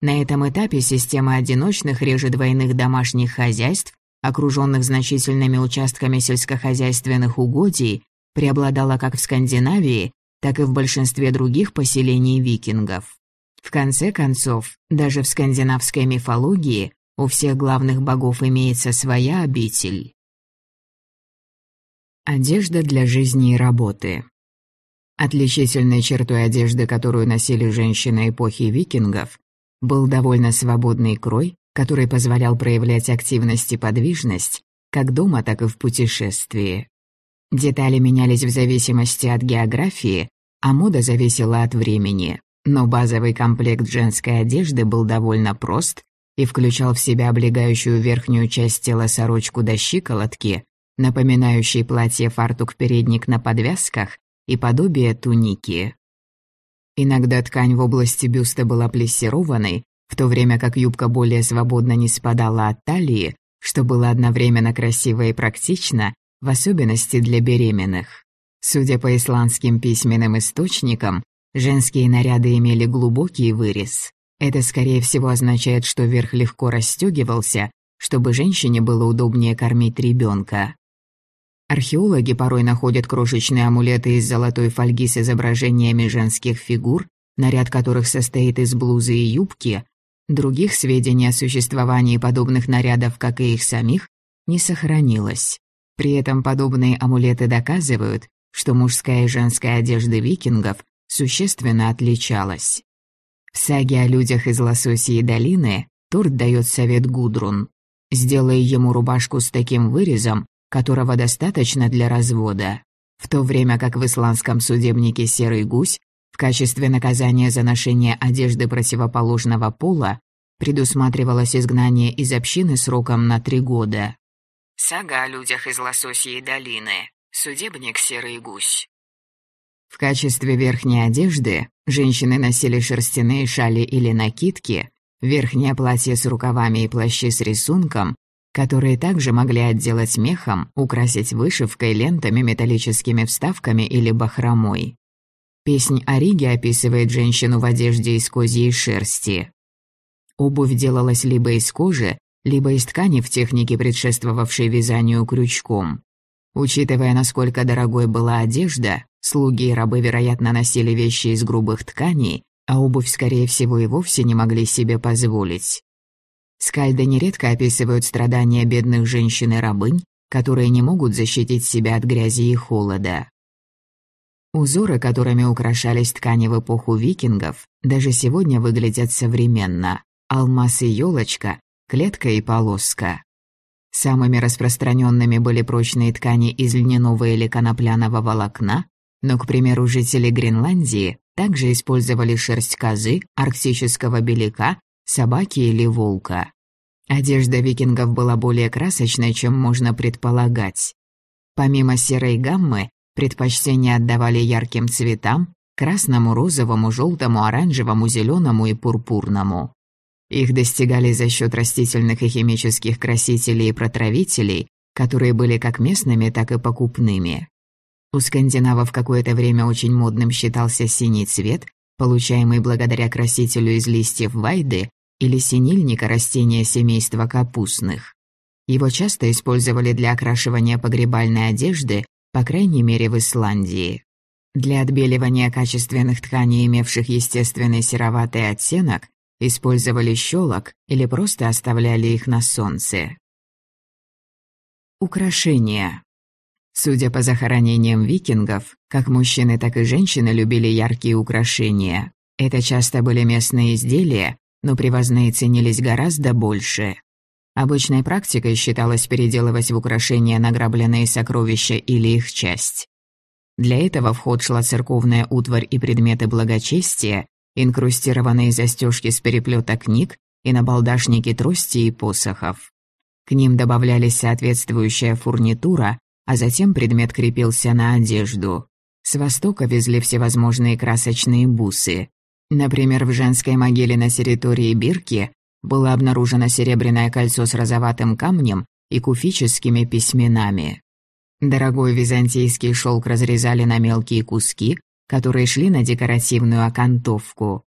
На этом этапе система одиночных реже двойных домашних хозяйств, окруженных значительными участками сельскохозяйственных угодий, преобладала как в Скандинавии, так и в большинстве других поселений викингов. В конце концов, даже в скандинавской мифологии у всех главных богов имеется своя обитель. Одежда для жизни и работы. Отличительной чертой одежды, которую носили женщины эпохи викингов, был довольно свободный крой, который позволял проявлять активность и подвижность как дома, так и в путешествии. Детали менялись в зависимости от географии, а мода зависела от времени, но базовый комплект женской одежды был довольно прост и включал в себя облегающую верхнюю часть тела сорочку до щиколотки, напоминающий платье-фартук-передник на подвязках и подобие туники. Иногда ткань в области бюста была плессированной, в то время как юбка более свободно не спадала от талии, что было одновременно красиво и практично, в особенности для беременных. Судя по исландским письменным источникам, женские наряды имели глубокий вырез. Это, скорее всего, означает, что верх легко расстегивался, чтобы женщине было удобнее кормить ребенка. Археологи порой находят крошечные амулеты из золотой фольги с изображениями женских фигур, наряд которых состоит из блузы и юбки. Других сведений о существовании подобных нарядов, как и их самих, не сохранилось. При этом подобные амулеты доказывают, что мужская и женская одежда викингов существенно отличалась. В саге о людях из Лососии долины Турт дает совет Гудрун. «Сделай ему рубашку с таким вырезом, которого достаточно для развода». В то время как в исландском судебнике «Серый гусь» в качестве наказания за ношение одежды противоположного пола предусматривалось изгнание из общины сроком на три года. Сага о людях из Лососьей долины. Судебник «Серый гусь». В качестве верхней одежды женщины носили шерстяные шали или накидки, верхнее платье с рукавами и плащи с рисунком, которые также могли отделать мехом, украсить вышивкой, лентами, металлическими вставками или бахромой. Песнь о Риге описывает женщину в одежде из козьей шерсти. Обувь делалась либо из кожи, либо из ткани в технике, предшествовавшей вязанию крючком. Учитывая, насколько дорогой была одежда, слуги и рабы, вероятно, носили вещи из грубых тканей, а обувь, скорее всего, и вовсе не могли себе позволить. Скальды нередко описывают страдания бедных женщин и рабынь, которые не могут защитить себя от грязи и холода. Узоры, которыми украшались ткани в эпоху викингов, даже сегодня выглядят современно. Алмаз и елочка, клетка и полоска. Самыми распространенными были прочные ткани из льняного или конопляного волокна, но, к примеру, жители Гренландии также использовали шерсть козы, арктического белика, собаки или волка. Одежда викингов была более красочной, чем можно предполагать. Помимо серой гаммы, предпочтение отдавали ярким цветам, красному, розовому, желтому, оранжевому, зеленому и пурпурному. Их достигали за счет растительных и химических красителей и протравителей, которые были как местными, так и покупными. У скандинавов какое-то время очень модным считался синий цвет, получаемый благодаря красителю из листьев вайды или синильника растения семейства капустных. Его часто использовали для окрашивания погребальной одежды, по крайней мере в Исландии. Для отбеливания качественных тканей, имевших естественный сероватый оттенок, использовали щелок или просто оставляли их на солнце. Украшения. Судя по захоронениям викингов, как мужчины, так и женщины любили яркие украшения. Это часто были местные изделия, но привозные ценились гораздо больше. Обычной практикой считалось переделывать в украшения награбленные сокровища или их часть. Для этого в ход шла церковная утварь и предметы благочестия, инкрустированные застежки с переплета книг и набалдашники трости и посохов. К ним добавлялись соответствующая фурнитура, а затем предмет крепился на одежду. С востока везли всевозможные красочные бусы. Например, в женской могиле на территории Бирки было обнаружено серебряное кольцо с розоватым камнем и куфическими письменами. Дорогой византийский шелк разрезали на мелкие куски, которые шли на декоративную окантовку.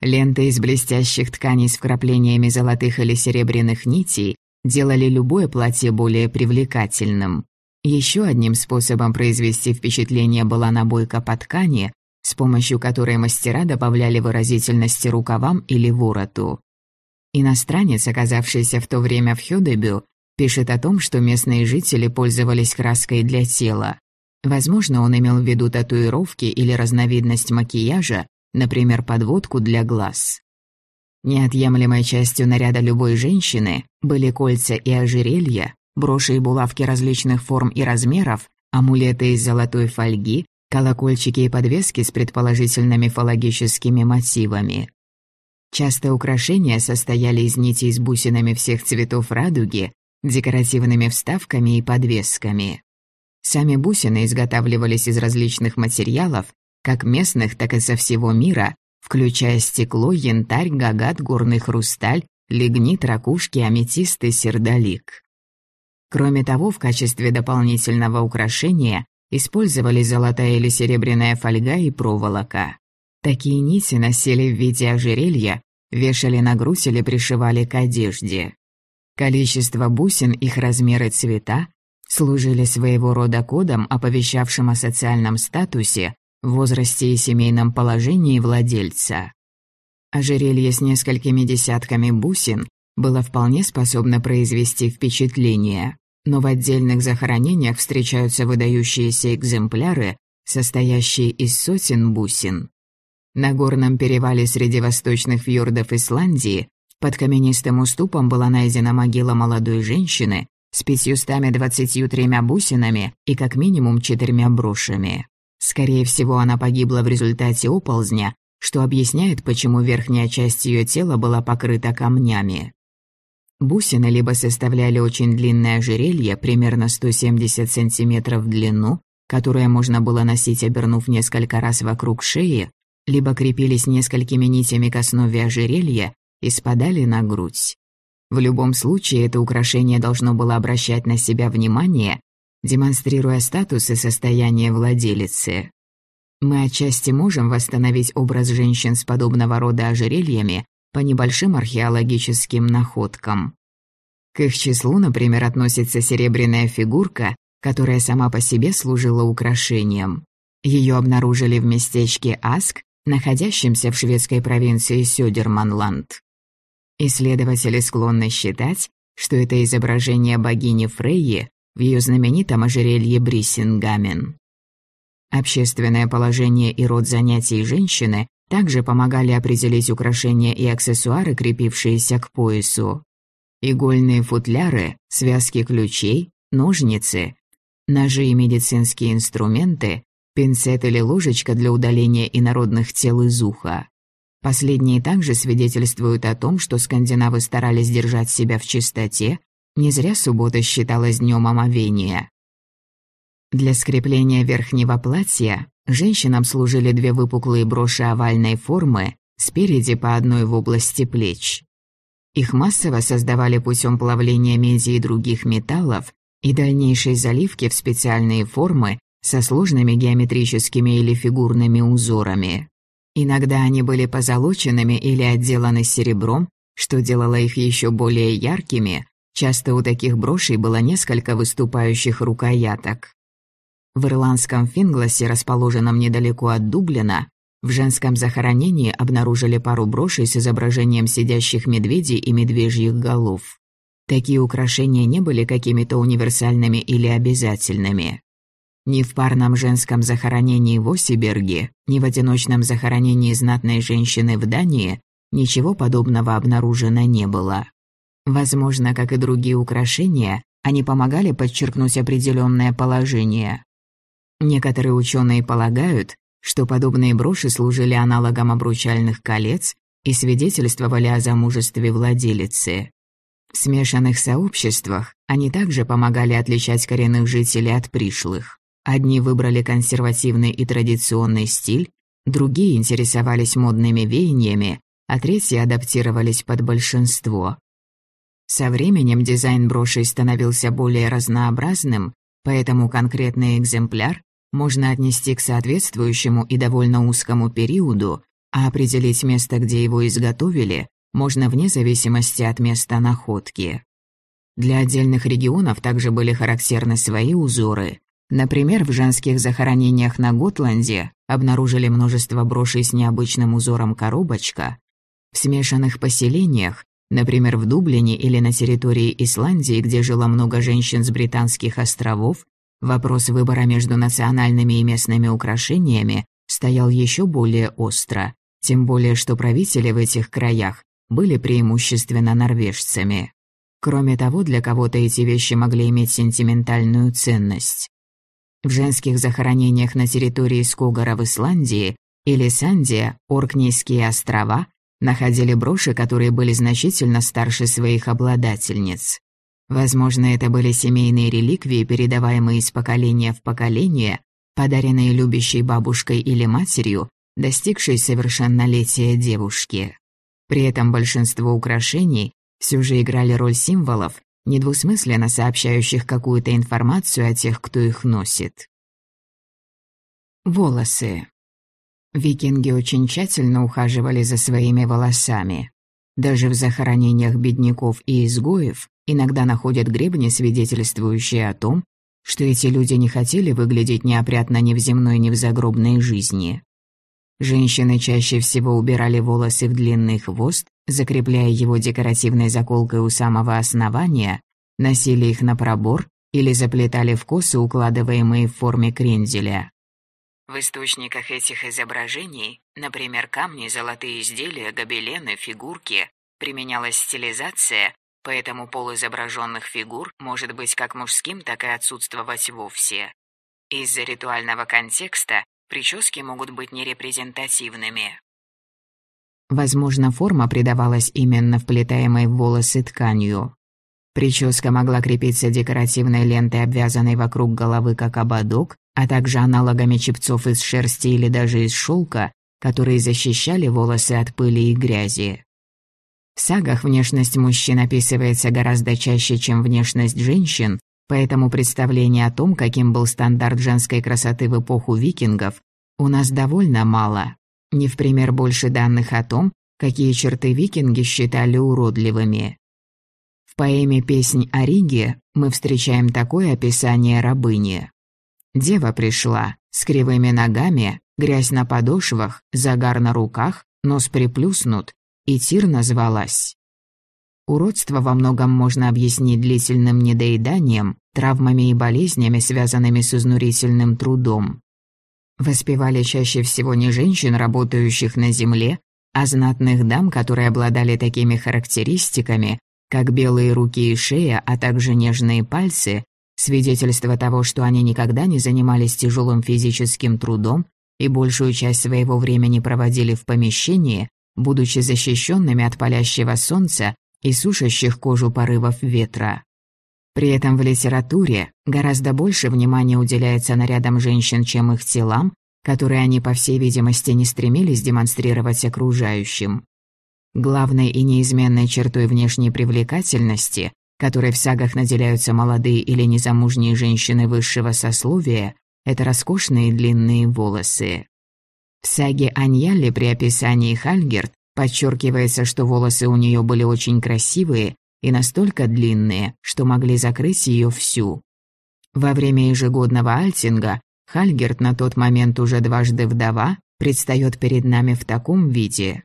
Ленты из блестящих тканей с вкраплениями золотых или серебряных нитей делали любое платье более привлекательным. Еще одним способом произвести впечатление была набойка по ткани, с помощью которой мастера добавляли выразительности рукавам или вороту. Иностранец, оказавшийся в то время в Хёдебю, пишет о том, что местные жители пользовались краской для тела. Возможно, он имел в виду татуировки или разновидность макияжа, например, подводку для глаз. Неотъемлемой частью наряда любой женщины были кольца и ожерелья, броши и булавки различных форм и размеров, амулеты из золотой фольги, колокольчики и подвески с предположительно мифологическими мотивами. Часто украшения состояли из нитей с бусинами всех цветов радуги, декоративными вставками и подвесками. Сами бусины изготавливались из различных материалов, как местных, так и со всего мира, включая стекло, янтарь, гагат, горный хрусталь, лигнит, ракушки, аметист и сердолик. Кроме того, в качестве дополнительного украшения использовались золотая или серебряная фольга и проволока. Такие нити носили в виде ожерелья, вешали на грудь или пришивали к одежде. Количество бусин, их размеры цвета служили своего рода кодом, оповещавшим о социальном статусе, возрасте и семейном положении владельца. Ожерелье с несколькими десятками бусин было вполне способно произвести впечатление но в отдельных захоронениях встречаются выдающиеся экземпляры, состоящие из сотен бусин. На горном перевале среди восточных фьордов Исландии под каменистым уступом была найдена могила молодой женщины с пятьюстами двадцатью тремя бусинами и как минимум четырьмя брошами. Скорее всего, она погибла в результате оползня, что объясняет, почему верхняя часть ее тела была покрыта камнями. Бусины либо составляли очень длинное ожерелье, примерно 170 сантиметров в длину, которое можно было носить, обернув несколько раз вокруг шеи, либо крепились несколькими нитями к основе ожерелья и спадали на грудь. В любом случае, это украшение должно было обращать на себя внимание, демонстрируя статус и состояние владелицы. Мы отчасти можем восстановить образ женщин с подобного рода ожерельями, по небольшим археологическим находкам. К их числу, например, относится серебряная фигурка, которая сама по себе служила украшением. Ее обнаружили в местечке Аск, находящемся в шведской провинции Сёдерманланд. Исследователи склонны считать, что это изображение богини Фрейи в ее знаменитом ожерелье Бриссингамен. Общественное положение и род занятий женщины также помогали определить украшения и аксессуары, крепившиеся к поясу. Игольные футляры, связки ключей, ножницы, ножи и медицинские инструменты, пинцет или ложечка для удаления инородных тел из уха. Последние также свидетельствуют о том, что скандинавы старались держать себя в чистоте, не зря суббота считалась днем омовения. Для скрепления верхнего платья Женщинам служили две выпуклые броши овальной формы, спереди по одной в области плеч. Их массово создавали путем плавления меди и других металлов и дальнейшей заливки в специальные формы со сложными геометрическими или фигурными узорами. Иногда они были позолоченными или отделаны серебром, что делало их еще более яркими, часто у таких брошей было несколько выступающих рукояток. В ирландском Фингласе, расположенном недалеко от Дублина, в женском захоронении обнаружили пару брошей с изображением сидящих медведей и медвежьих голов. Такие украшения не были какими-то универсальными или обязательными. Ни в парном женском захоронении в Осиберге, ни в одиночном захоронении знатной женщины в Дании ничего подобного обнаружено не было. Возможно, как и другие украшения, они помогали подчеркнуть определенное положение. Некоторые ученые полагают, что подобные броши служили аналогом обручальных колец и свидетельствовали о замужестве владелицы. В смешанных сообществах они также помогали отличать коренных жителей от пришлых. Одни выбрали консервативный и традиционный стиль, другие интересовались модными веяниями, а третьи адаптировались под большинство. Со временем дизайн брошей становился более разнообразным, поэтому конкретный экземпляр можно отнести к соответствующему и довольно узкому периоду, а определить место, где его изготовили, можно вне зависимости от места находки. Для отдельных регионов также были характерны свои узоры. Например, в женских захоронениях на Готланде обнаружили множество брошей с необычным узором коробочка. В смешанных поселениях, например, в Дублине или на территории Исландии, где жило много женщин с британских островов, вопрос выбора между национальными и местными украшениями стоял еще более остро, тем более что правители в этих краях были преимущественно норвежцами. Кроме того, для кого-то эти вещи могли иметь сентиментальную ценность. В женских захоронениях на территории Скогора в Исландии или Сандия, Оркнейские острова, находили броши, которые были значительно старше своих обладательниц. Возможно, это были семейные реликвии, передаваемые из поколения в поколение, подаренные любящей бабушкой или матерью, достигшей совершеннолетия девушки. При этом большинство украшений все же играли роль символов, недвусмысленно сообщающих какую-то информацию о тех, кто их носит. Волосы. Викинги очень тщательно ухаживали за своими волосами. Даже в захоронениях бедняков и изгоев иногда находят гребни, свидетельствующие о том, что эти люди не хотели выглядеть неопрятно ни в земной, ни в загробной жизни. Женщины чаще всего убирали волосы в длинный хвост, закрепляя его декоративной заколкой у самого основания, носили их на пробор или заплетали в косы, укладываемые в форме кренделя. В источниках этих изображений, например, камни, золотые изделия, гобелены, фигурки, применялась стилизация, поэтому пол изображенных фигур может быть как мужским, так и отсутствовать вовсе. Из-за ритуального контекста Прически могут быть нерепрезентативными. Возможно, форма придавалась именно вплетаемой в волосы тканью. Прическа могла крепиться декоративной лентой, обвязанной вокруг головы как ободок, а также аналогами чепцов из шерсти или даже из шелка, которые защищали волосы от пыли и грязи. В сагах внешность мужчин описывается гораздо чаще, чем внешность женщин, Поэтому представление о том, каким был стандарт женской красоты в эпоху викингов, у нас довольно мало. Не в пример больше данных о том, какие черты викинги считали уродливыми. В поэме «Песнь о Риге» мы встречаем такое описание рабыни. Дева пришла с кривыми ногами, грязь на подошвах, загар на руках, нос приплюснут, и Тир назвалась. Уродство во многом можно объяснить длительным недоеданием, травмами и болезнями, связанными с изнурительным трудом. Воспевали чаще всего не женщин, работающих на земле, а знатных дам, которые обладали такими характеристиками, как белые руки и шея, а также нежные пальцы, свидетельство того, что они никогда не занимались тяжелым физическим трудом и большую часть своего времени проводили в помещении, будучи защищенными от палящего солнца и сушащих кожу порывов ветра. При этом в литературе гораздо больше внимания уделяется нарядам женщин, чем их телам, которые они, по всей видимости, не стремились демонстрировать окружающим. Главной и неизменной чертой внешней привлекательности, которой в сагах наделяются молодые или незамужние женщины высшего сословия, это роскошные длинные волосы. В саге Аньялли при описании Хальгерт подчеркивается, что волосы у нее были очень красивые и настолько длинные, что могли закрыть ее всю. Во время ежегодного альтинга Хальгерт, на тот момент уже дважды вдова, предстает перед нами в таком виде.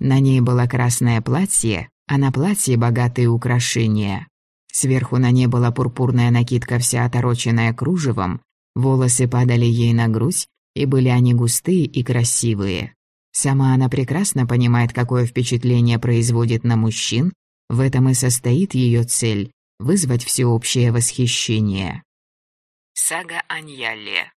На ней было красное платье, а на платье богатые украшения. Сверху на ней была пурпурная накидка, вся отороченная кружевом, волосы падали ей на грудь, и были они густые и красивые. Сама она прекрасно понимает, какое впечатление производит на мужчин, В этом и состоит ее цель – вызвать всеобщее восхищение. Сага Аньялле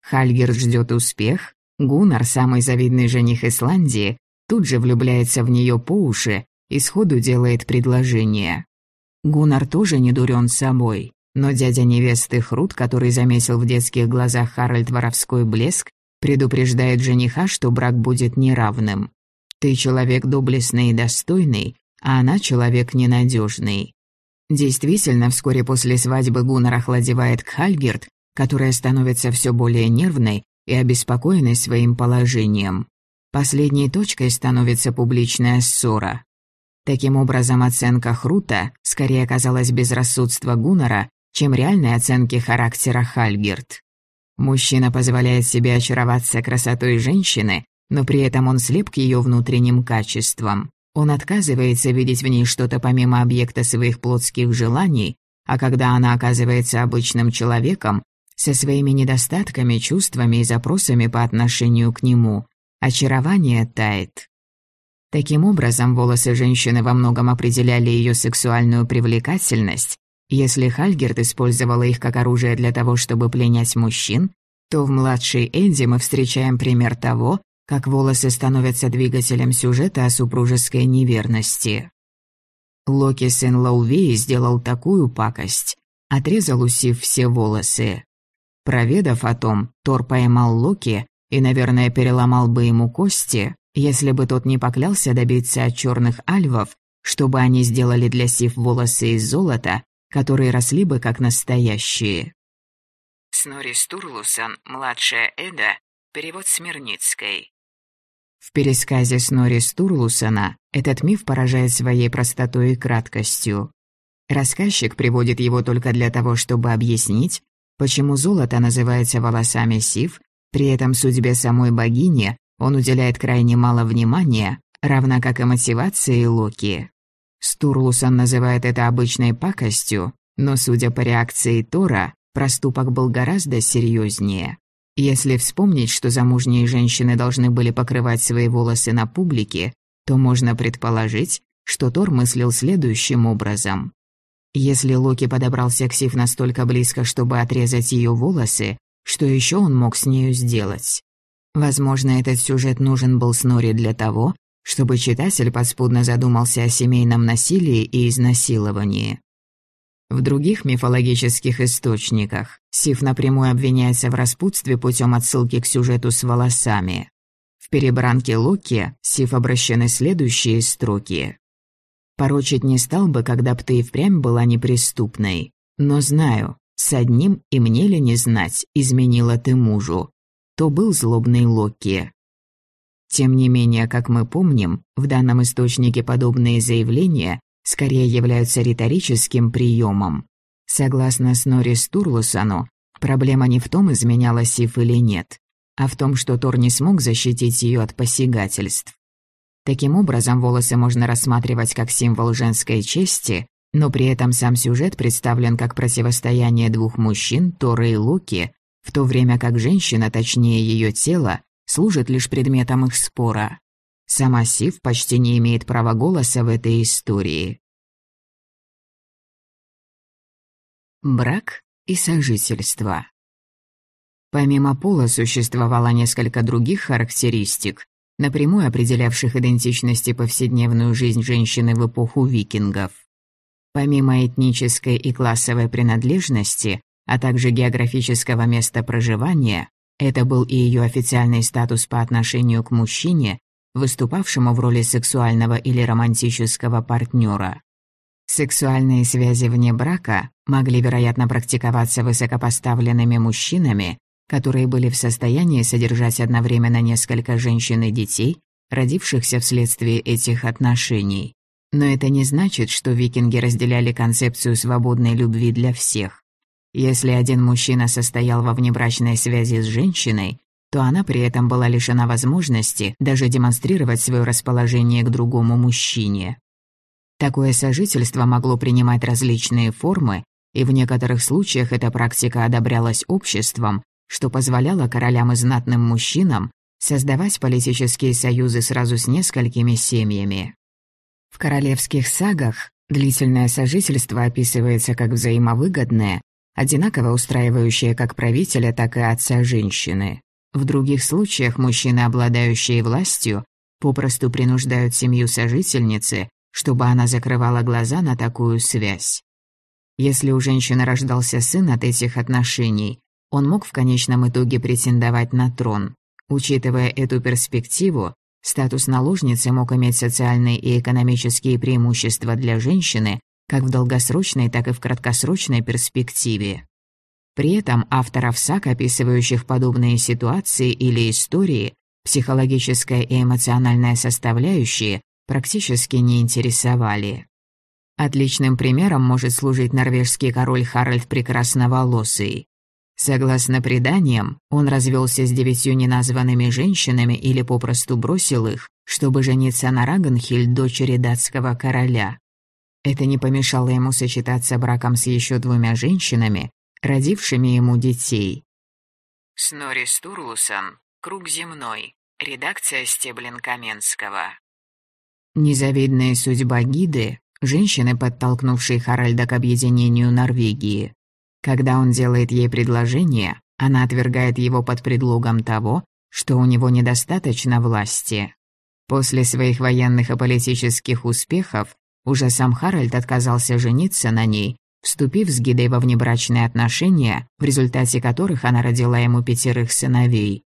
Хальгер ждет успех, Гуннар, самый завидный жених Исландии, тут же влюбляется в нее по уши и сходу делает предложение. Гуннар тоже не дурен собой, но дядя невесты Хрут, который замесил в детских глазах Харальд воровской блеск, предупреждает жениха, что брак будет неравным. Ты человек доблестный и достойный, а она человек ненадежный. Действительно, вскоре после свадьбы Гуннар охладевает к Хальгерт, которая становится все более нервной и обеспокоенной своим положением. Последней точкой становится публичная ссора. Таким образом, оценка Хрута скорее оказалась безрассудства Гуннера, чем реальной оценки характера Хальгерт. Мужчина позволяет себе очароваться красотой женщины, но при этом он слеп к ее внутренним качествам. Он отказывается видеть в ней что-то помимо объекта своих плотских желаний, а когда она оказывается обычным человеком, со своими недостатками, чувствами и запросами по отношению к нему, очарование тает. Таким образом, волосы женщины во многом определяли ее сексуальную привлекательность. Если Хальгерт использовала их как оружие для того, чтобы пленять мужчин, то в младшей Эдди мы встречаем пример того, как волосы становятся двигателем сюжета о супружеской неверности. Локи, сын Лаувеи, сделал такую пакость, отрезал у Сив все волосы. Проведав о том, Тор поймал Локи и, наверное, переломал бы ему кости, если бы тот не поклялся добиться от черных альвов, чтобы они сделали для Сив волосы из золота, которые росли бы как настоящие. Снори Стурлусон, младшая Эда, перевод Смирницкой. В пересказе Снори Стурлусона этот миф поражает своей простотой и краткостью. Рассказчик приводит его только для того, чтобы объяснить, почему золото называется волосами Сив, при этом судьбе самой богини он уделяет крайне мало внимания, равно как и мотивации Локи. Стурлусон называет это обычной пакостью, но, судя по реакции Тора, проступок был гораздо серьезнее. Если вспомнить, что замужние женщины должны были покрывать свои волосы на публике, то можно предположить, что Тор мыслил следующим образом. Если Локи подобрался к Сив настолько близко, чтобы отрезать ее волосы, что еще он мог с нею сделать? Возможно, этот сюжет нужен был Снори для того, чтобы читатель подспудно задумался о семейном насилии и изнасиловании. В других мифологических источниках Сиф напрямую обвиняется в распутстве путем отсылки к сюжету с волосами. В перебранке Локи Сиф обращены следующие строки. «Порочить не стал бы, когда б ты и впрямь была неприступной. Но знаю, с одним и мне ли не знать, изменила ты мужу. То был злобный Локи». Тем не менее, как мы помним, в данном источнике подобные заявления скорее являются риторическим приемом. Согласно Снори Стурлусану, проблема не в том, изменяла Сиф или нет, а в том, что Тор не смог защитить ее от посягательств. Таким образом, волосы можно рассматривать как символ женской чести, но при этом сам сюжет представлен как противостояние двух мужчин, Тора и Луки, в то время как женщина, точнее ее тело, служит лишь предметом их спора. Сама Сив почти не имеет права голоса в этой истории. Брак и сожительство. Помимо пола существовало несколько других характеристик, напрямую определявших идентичность и повседневную жизнь женщины в эпоху викингов. Помимо этнической и классовой принадлежности, а также географического места проживания, это был и ее официальный статус по отношению к мужчине, выступавшему в роли сексуального или романтического партнера. Сексуальные связи вне брака могли, вероятно, практиковаться высокопоставленными мужчинами, которые были в состоянии содержать одновременно несколько женщин и детей, родившихся вследствие этих отношений. Но это не значит, что викинги разделяли концепцию свободной любви для всех. Если один мужчина состоял во внебрачной связи с женщиной, то она при этом была лишена возможности даже демонстрировать свое расположение к другому мужчине. Такое сожительство могло принимать различные формы, и в некоторых случаях эта практика одобрялась обществом, что позволяло королям и знатным мужчинам создавать политические союзы сразу с несколькими семьями. В королевских сагах длительное сожительство описывается как взаимовыгодное, одинаково устраивающее как правителя, так и отца женщины. В других случаях мужчины, обладающие властью, попросту принуждают семью сожительницы, чтобы она закрывала глаза на такую связь. Если у женщины рождался сын от этих отношений, он мог в конечном итоге претендовать на трон. Учитывая эту перспективу, статус наложницы мог иметь социальные и экономические преимущества для женщины как в долгосрочной, так и в краткосрочной перспективе. При этом авторов САК, описывающих подобные ситуации или истории, психологическая и эмоциональная составляющие практически не интересовали. Отличным примером может служить норвежский король Харальд Прекрасноволосый. Согласно преданиям, он развелся с девятью неназванными женщинами или попросту бросил их, чтобы жениться на Рагенхильд, дочери датского короля. Это не помешало ему сочетаться браком с еще двумя женщинами, родившими ему детей. Снори Стурлусон, «Круг земной», редакция Стеблин Каменского. Незавидная судьба Гиды, женщины, подтолкнувшей Харальда к объединению Норвегии. Когда он делает ей предложение, она отвергает его под предлогом того, что у него недостаточно власти. После своих военных и политических успехов уже сам Харальд отказался жениться на ней, вступив с Гидой во внебрачные отношения, в результате которых она родила ему пятерых сыновей.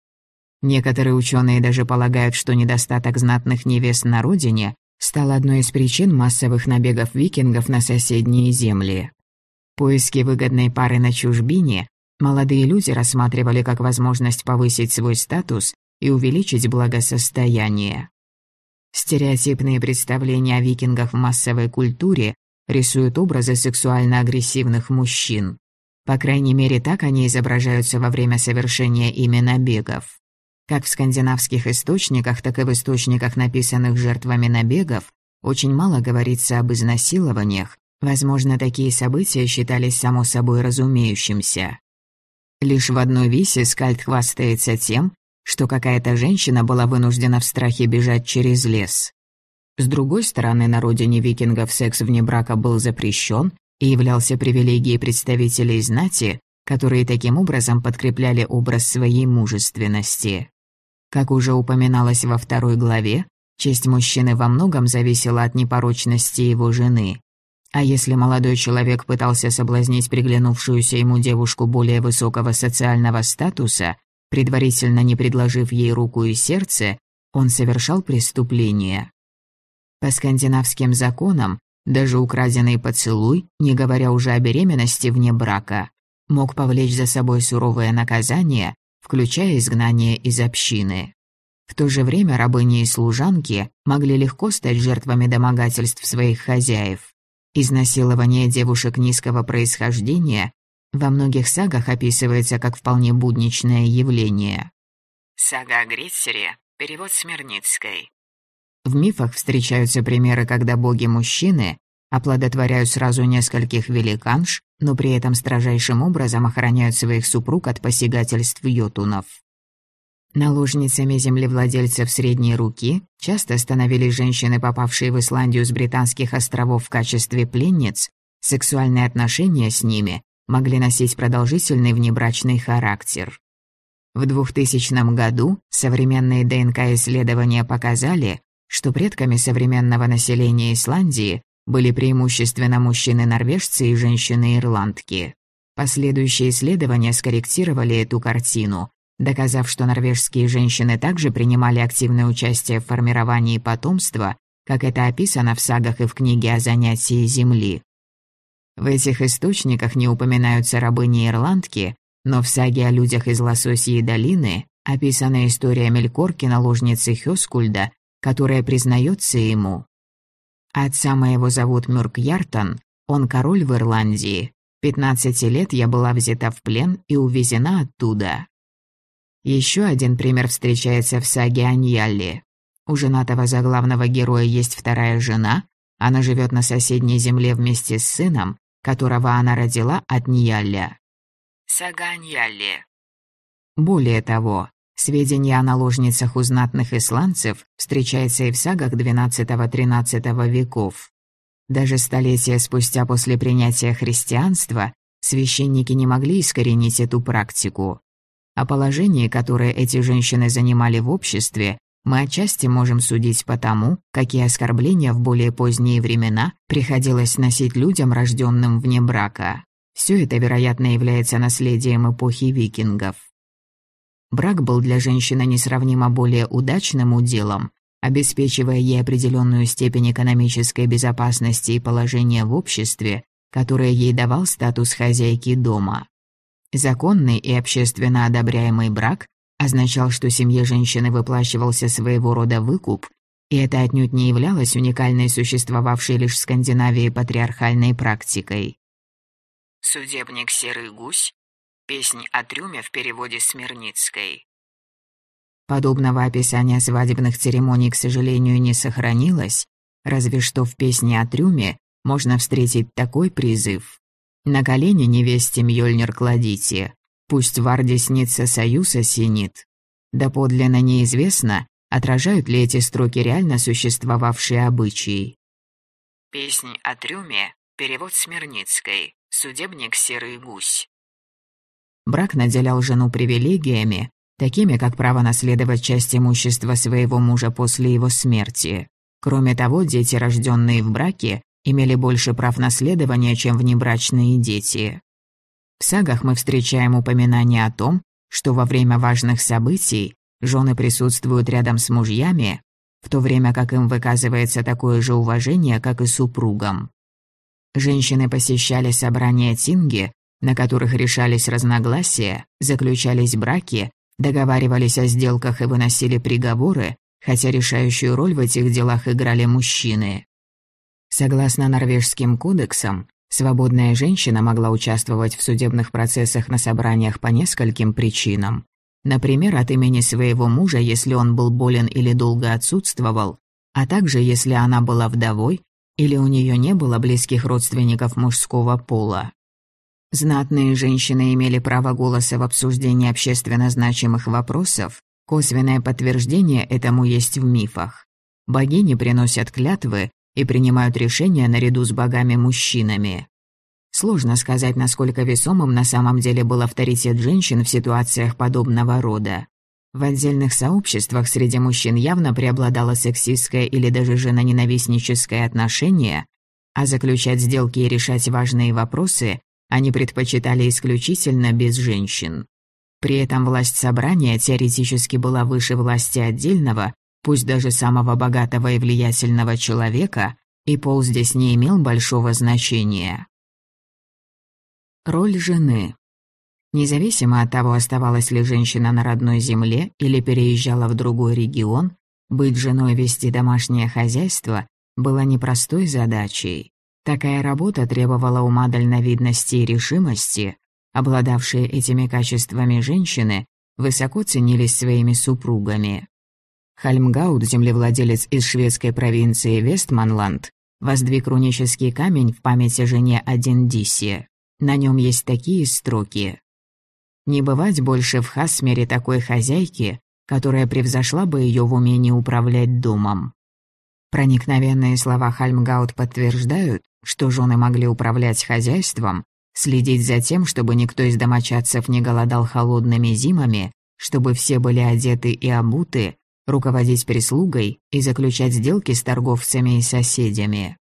Некоторые ученые даже полагают, что недостаток знатных невест на родине стал одной из причин массовых набегов викингов на соседние земли. Поиски выгодной пары на чужбине молодые люди рассматривали как возможность повысить свой статус и увеличить благосостояние. Стереотипные представления о викингах в массовой культуре рисуют образы сексуально агрессивных мужчин. По крайней мере, так они изображаются во время совершения ими набегов. Как в скандинавских источниках, так и в источниках, написанных жертвами набегов, очень мало говорится об изнасилованиях, возможно, такие события считались само собой разумеющимся. Лишь в одной висе Скальд хвастается тем, что какая-то женщина была вынуждена в страхе бежать через лес. С другой стороны, на родине викингов секс вне брака был запрещен и являлся привилегией представителей знати, которые таким образом подкрепляли образ своей мужественности. Как уже упоминалось во второй главе, честь мужчины во многом зависела от непорочности его жены. А если молодой человек пытался соблазнить приглянувшуюся ему девушку более высокого социального статуса, Предварительно не предложив ей руку и сердце, он совершал преступление. По скандинавским законам, даже украденный поцелуй, не говоря уже о беременности вне брака, мог повлечь за собой суровое наказание, включая изгнание из общины. В то же время рабыни и служанки могли легко стать жертвами домогательств своих хозяев. Изнасилование девушек низкого происхождения во многих сагах описывается как вполне будничное явление. Сага о Гритсере, перевод Смирницкой. В мифах встречаются примеры, когда боги-мужчины оплодотворяют сразу нескольких великанш, но при этом строжайшим образом охраняют своих супруг от посягательств йотунов. Наложницами землевладельцев средней руки часто становились женщины, попавшие в Исландию с британских островов в качестве пленниц, сексуальные отношения с ними могли носить продолжительный внебрачный характер. В 2000 году современные ДНК-исследования показали, что предками современного населения Исландии были преимущественно мужчины-норвежцы и женщины-ирландки. Последующие исследования скорректировали эту картину, доказав, что норвежские женщины также принимали активное участие в формировании потомства, как это описано в сагах и в книге о занятии Земли. В этих источниках не упоминаются рабыни-ирландки, но в саге о людях из Лососьей долины описана история Мелькорки, наложницы Хёскульда, которая признается ему. Отца моего зовут Мюрк Яртон, он король в Ирландии. 15 лет я была взята в плен и увезена оттуда. Еще один пример встречается в саге Аньялли. У женатого заглавного героя есть вторая жена, она живет на соседней земле вместе с сыном, которого она родила от Ньялля. Сага Ньялли. Более того, Сведения о наложницах у знатных исландцев встречаются и в сагах XII-XIII веков. Даже столетия спустя после принятия христианства священники не могли искоренить эту практику. О положении, которое эти женщины занимали в обществе, мы отчасти можем судить по тому, какие оскорбления в более поздние времена приходилось носить людям, рожденным вне брака. Все это, вероятно, является наследием эпохи викингов. Брак был для женщины несравнимо более удачным уделом, обеспечивая ей определенную степень экономической безопасности и положения в обществе, которое ей давал статус хозяйки дома. Законный и общественно одобряемый брак означал, что семье женщины выплачивался своего рода выкуп, и это отнюдь не являлось уникальной существовавшей лишь в Скандинавии патриархальной практикой. Судебник «Серый гусь» Песнь о трюме в переводе Смирницкой. Подобного описания свадебных церемоний, к сожалению, не сохранилось, разве что в песне о трюме можно встретить такой призыв. «На колени невесте Мьёльнир кладите, пусть в Арде снится союз осенит». Да подлинно неизвестно, отражают ли эти строки реально существовавшие обычаи. Песнь о трюме, перевод Смирницкой, судебник «Серый гусь». Брак наделял жену привилегиями, такими как право наследовать часть имущества своего мужа после его смерти. Кроме того, дети, рожденные в браке, имели больше прав наследования, чем внебрачные дети. В сагах мы встречаем упоминание о том, что во время важных событий жены присутствуют рядом с мужьями, в то время как им выказывается такое же уважение, как и супругам. Женщины посещали собрания Тинги, на которых решались разногласия, заключались браки, договаривались о сделках и выносили приговоры, хотя решающую роль в этих делах играли мужчины. Согласно норвежским кодексам, свободная женщина могла участвовать в судебных процессах на собраниях по нескольким причинам. Например, от имени своего мужа, если он был болен или долго отсутствовал, а также если она была вдовой или у нее не было близких родственников мужского пола. Знатные женщины имели право голоса в обсуждении общественно значимых вопросов. Косвенное подтверждение этому есть в мифах. Богини приносят клятвы и принимают решения наряду с богами-мужчинами. Сложно сказать, насколько весомым на самом деле был авторитет женщин в ситуациях подобного рода. В отдельных сообществах среди мужчин явно преобладало сексистское или даже женоненавистническое отношение, а заключать сделки и решать важные вопросы они предпочитали исключительно без женщин. При этом власть собрания теоретически была выше власти отдельного, пусть даже самого богатого и влиятельного человека, и пол здесь не имел большого значения. Роль жены. Независимо от того, оставалась ли женщина на родной земле или переезжала в другой регион, быть женой вести домашнее хозяйство было непростой задачей. Такая работа требовала ума дальновидности и решимости. Обладавшие этими качествами женщины высоко ценились своими супругами. Хальмгауд, землевладелец из шведской провинции Вестманланд, воздвиг рунический камень в память о жене Адиндисе. На нем есть такие строки. «Не бывать больше в Хасмере такой хозяйки, которая превзошла бы ее в умении управлять домом». Проникновенные слова Хальмгаут подтверждают, что жены могли управлять хозяйством, следить за тем, чтобы никто из домочадцев не голодал холодными зимами, чтобы все были одеты и обуты, руководить прислугой и заключать сделки с торговцами и соседями.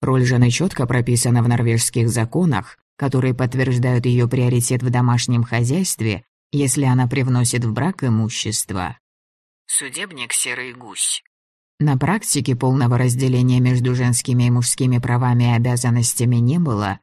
Роль жены четко прописана в норвежских законах, которые подтверждают ее приоритет в домашнем хозяйстве, если она привносит в брак имущество. Судебник «Серый гусь» На практике полного разделения между женскими и мужскими правами и обязанностями не было.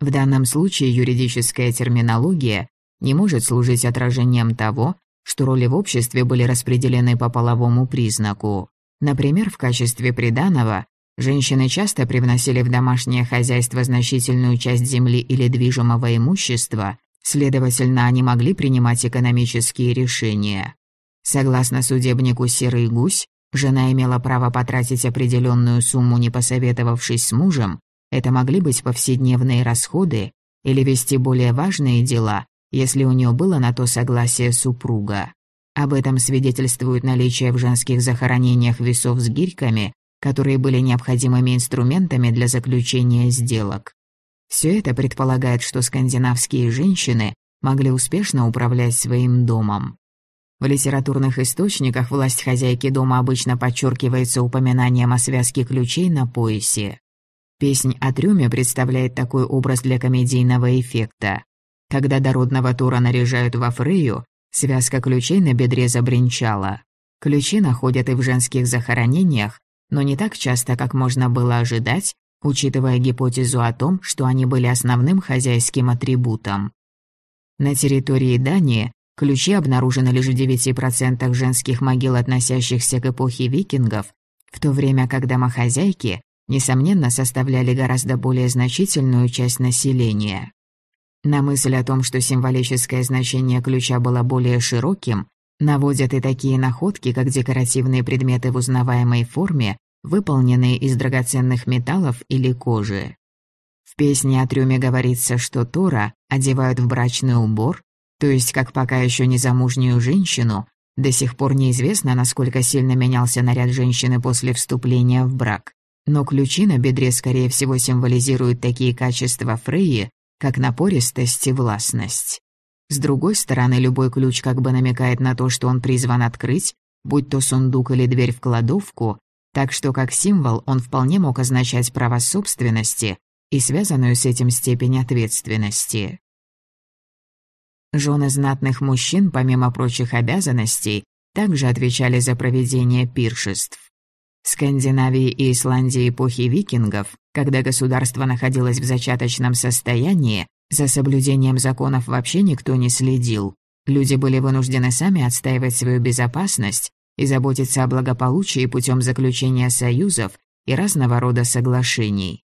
В данном случае юридическая терминология не может служить отражением того, что роли в обществе были распределены по половому признаку. Например, в качестве приданого женщины часто привносили в домашнее хозяйство значительную часть земли или движимого имущества, следовательно, они могли принимать экономические решения. Согласно судебнику «Серый гусь», Жена имела право потратить определенную сумму, не посоветовавшись с мужем. Это могли быть повседневные расходы или вести более важные дела, если у нее было на то согласие супруга. Об этом свидетельствует наличие в женских захоронениях весов с гирьками, которые были необходимыми инструментами для заключения сделок. Все это предполагает, что скандинавские женщины могли успешно управлять своим домом. В литературных источниках власть хозяйки дома обычно подчеркивается упоминанием о связке ключей на поясе. Песнь о трюме представляет такой образ для комедийного эффекта. Когда дородного Тура наряжают во Фрею, связка ключей на бедре забринчала. Ключи находят и в женских захоронениях, но не так часто, как можно было ожидать, учитывая гипотезу о том, что они были основным хозяйским атрибутом. На территории Дании ключи обнаружены лишь в 9% женских могил, относящихся к эпохе викингов, в то время как домохозяйки, несомненно, составляли гораздо более значительную часть населения. На мысль о том, что символическое значение ключа было более широким, наводят и такие находки, как декоративные предметы в узнаваемой форме, выполненные из драгоценных металлов или кожи. В песне о трюме говорится, что Тора одевают в брачный убор, то есть как пока еще не замужнюю женщину, до сих пор неизвестно, насколько сильно менялся наряд женщины после вступления в брак. Но ключи на бедре, скорее всего, символизируют такие качества Фрейи, как напористость и властность. С другой стороны, любой ключ как бы намекает на то, что он призван открыть, будь то сундук или дверь в кладовку, так что как символ он вполне мог означать право собственности и связанную с этим степень ответственности. Жены знатных мужчин, помимо прочих обязанностей, также отвечали за проведение пиршеств. В Скандинавии и Исландии эпохи викингов, когда государство находилось в зачаточном состоянии, за соблюдением законов вообще никто не следил. Люди были вынуждены сами отстаивать свою безопасность и заботиться о благополучии путем заключения союзов и разного рода соглашений.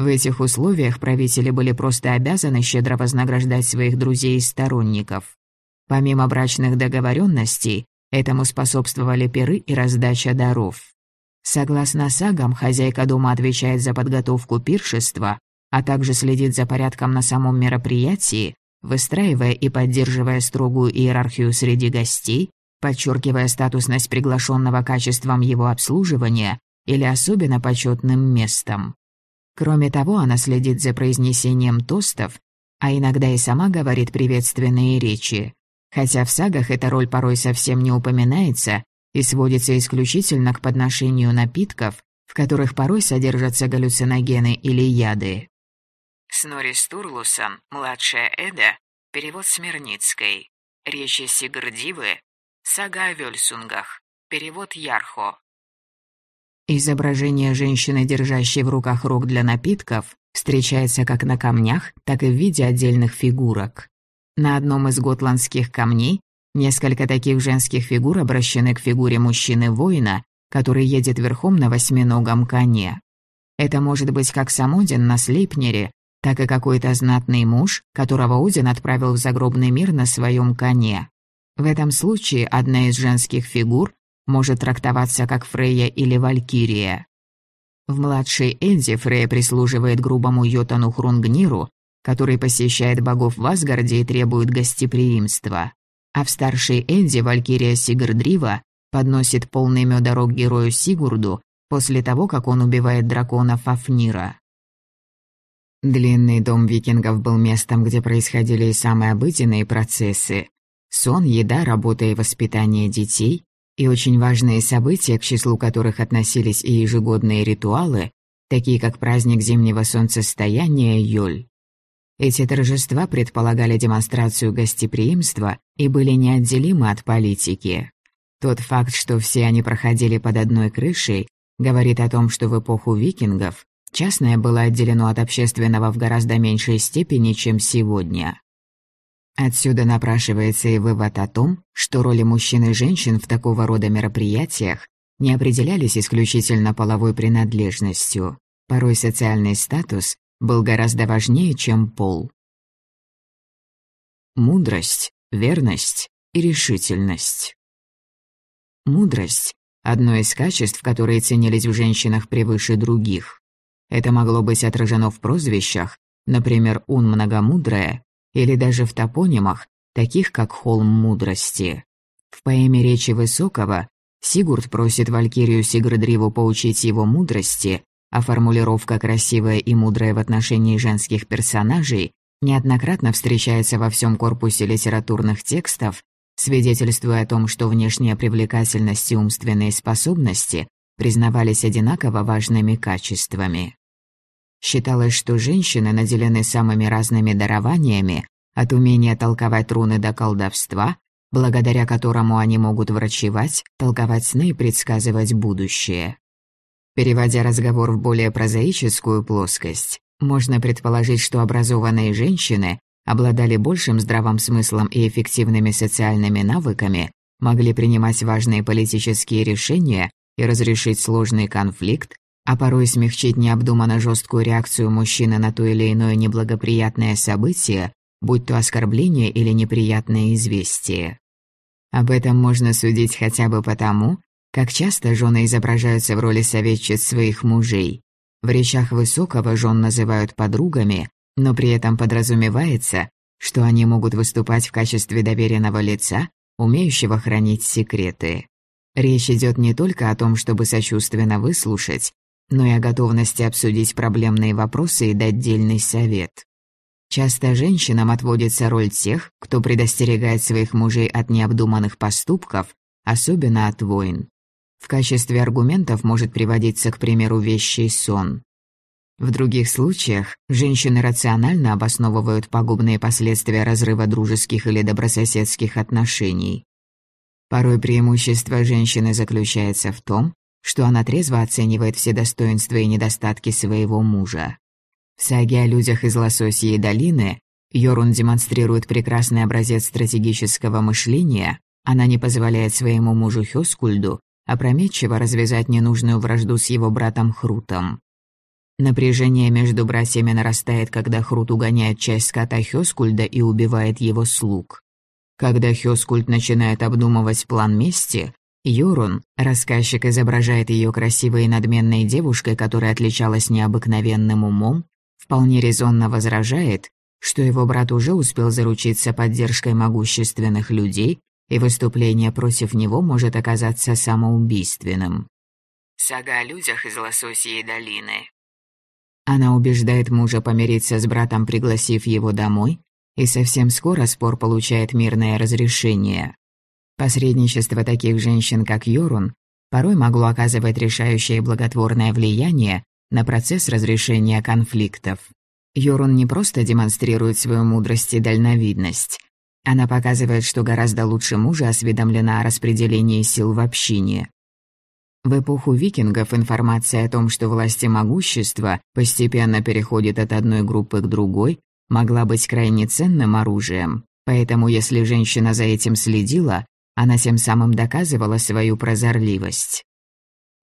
В этих условиях правители были просто обязаны щедро вознаграждать своих друзей и сторонников. Помимо брачных договоренностей, этому способствовали перы и раздача даров. Согласно сагам, хозяйка дома отвечает за подготовку пиршества, а также следит за порядком на самом мероприятии, выстраивая и поддерживая строгую иерархию среди гостей, подчеркивая статусность приглашенного качеством его обслуживания или особенно почетным местом. Кроме того, она следит за произнесением тостов, а иногда и сама говорит приветственные речи. Хотя в сагах эта роль порой совсем не упоминается и сводится исключительно к подношению напитков, в которых порой содержатся галлюциногены или яды. Снори Стурлусон, младшая Эда, перевод Смирницкой. Речи Сигрдивы, Сага о Вельсунгах. Перевод Ярхо. Изображение женщины, держащей в руках рог для напитков, встречается как на камнях, так и в виде отдельных фигурок. На одном из готландских камней несколько таких женских фигур обращены к фигуре мужчины-воина, который едет верхом на восьминогом коне. Это может быть как сам Один на Слейпнере, так и какой-то знатный муж, которого Один отправил в загробный мир на своем коне. В этом случае одна из женских фигур может трактоваться как Фрейя или Валькирия. В младшей Эдди Фрейя прислуживает грубому Йотану Хрунгниру, который посещает богов в Асгарде и требует гостеприимства. А в старшей Эдди Валькирия Сигурдрива подносит полный мёда рог герою Сигурду после того, как он убивает дракона Фафнира. Длинный дом викингов был местом, где происходили и самые обыденные процессы, Сон, еда, работа и воспитание детей и очень важные события, к числу которых относились и ежегодные ритуалы, такие как праздник зимнего солнцестояния Йоль. Эти торжества предполагали демонстрацию гостеприимства и были неотделимы от политики. Тот факт, что все они проходили под одной крышей, говорит о том, что в эпоху викингов частное было отделено от общественного в гораздо меньшей степени, чем сегодня. Отсюда напрашивается и вывод о том, что роли мужчин и женщин в такого рода мероприятиях не определялись исключительно половой принадлежностью. Порой социальный статус был гораздо важнее, чем пол. Мудрость, верность и решительность. Мудрость – одно из качеств, которые ценились в женщинах превыше других. Это могло быть отражено в прозвищах, например, «ун многомудрая» или даже в топонимах, таких как «Холм мудрости». В поэме «Речи Высокого» Сигурд просит Валькирию Сигрдриву поучить его мудрости, а формулировка «красивая и мудрая» в отношении женских персонажей неоднократно встречается во всем корпусе литературных текстов, свидетельствуя о том, что внешняя привлекательность и умственные способности признавались одинаково важными качествами. Считалось, что женщины наделены самыми разными дарованиями, от умения толковать руны до колдовства, благодаря которому они могут врачевать, толковать сны и предсказывать будущее. Переводя разговор в более прозаическую плоскость, можно предположить, что образованные женщины обладали большим здравым смыслом и эффективными социальными навыками, могли принимать важные политические решения и разрешить сложный конфликт, а порой смягчить необдуманно жесткую реакцию мужчины на то или иное неблагоприятное событие, будь то оскорбление или неприятное известие. Об этом можно судить хотя бы потому, как часто жены изображаются в роли советчиц своих мужей. В речах Высокого жен называют подругами, но при этом подразумевается, что они могут выступать в качестве доверенного лица, умеющего хранить секреты. Речь идет не только о том, чтобы сочувственно выслушать, но и о готовности обсудить проблемные вопросы и дать дельный совет. Часто женщинам отводится роль тех, кто предостерегает своих мужей от необдуманных поступков, особенно от войн. В качестве аргументов может приводиться, к примеру, вещий сон. В других случаях женщины рационально обосновывают пагубные последствия разрыва дружеских или добрососедских отношений. Порой преимущество женщины заключается в том, что она трезво оценивает все достоинства и недостатки своего мужа. В саге о людях из Лососьей долины Йорун демонстрирует прекрасный образец стратегического мышления, она не позволяет своему мужу Хёскульду опрометчиво развязать ненужную вражду с его братом Хрутом. Напряжение между братьями нарастает, когда Хрут угоняет часть скота Хёскульда и убивает его слуг. Когда Хёскульд начинает обдумывать план мести, Юрун, рассказчик, изображает ее красивой и надменной девушкой, которая отличалась необыкновенным умом, вполне резонно возражает, что его брат уже успел заручиться поддержкой могущественных людей, и выступление против него может оказаться самоубийственным. Сага о людях из Лососьей долины. Она убеждает мужа помириться с братом, пригласив его домой, и совсем скоро спор получает мирное разрешение. Посредничество таких женщин, как Йорун, порой могло оказывать решающее благотворное влияние на процесс разрешения конфликтов. Йорун не просто демонстрирует свою мудрость и дальновидность. Она показывает, что гораздо лучше мужа осведомлена о распределении сил в общине. В эпоху викингов информация о том, что власть и могущество постепенно переходит от одной группы к другой, могла быть крайне ценным оружием. Поэтому если женщина за этим следила, она тем самым доказывала свою прозорливость.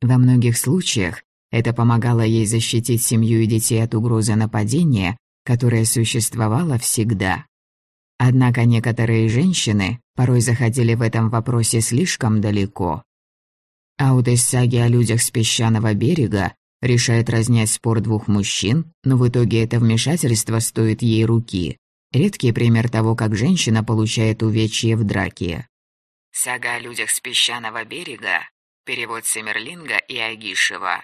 Во многих случаях это помогало ей защитить семью и детей от угрозы нападения, которая существовала всегда. Однако некоторые женщины порой заходили в этом вопросе слишком далеко. Аут из саги о людях с песчаного берега решает разнять спор двух мужчин, но в итоге это вмешательство стоит ей руки. Редкий пример того, как женщина получает увечье в драке. Сага о людях с песчаного берега. Перевод Семерлинга и Агишева.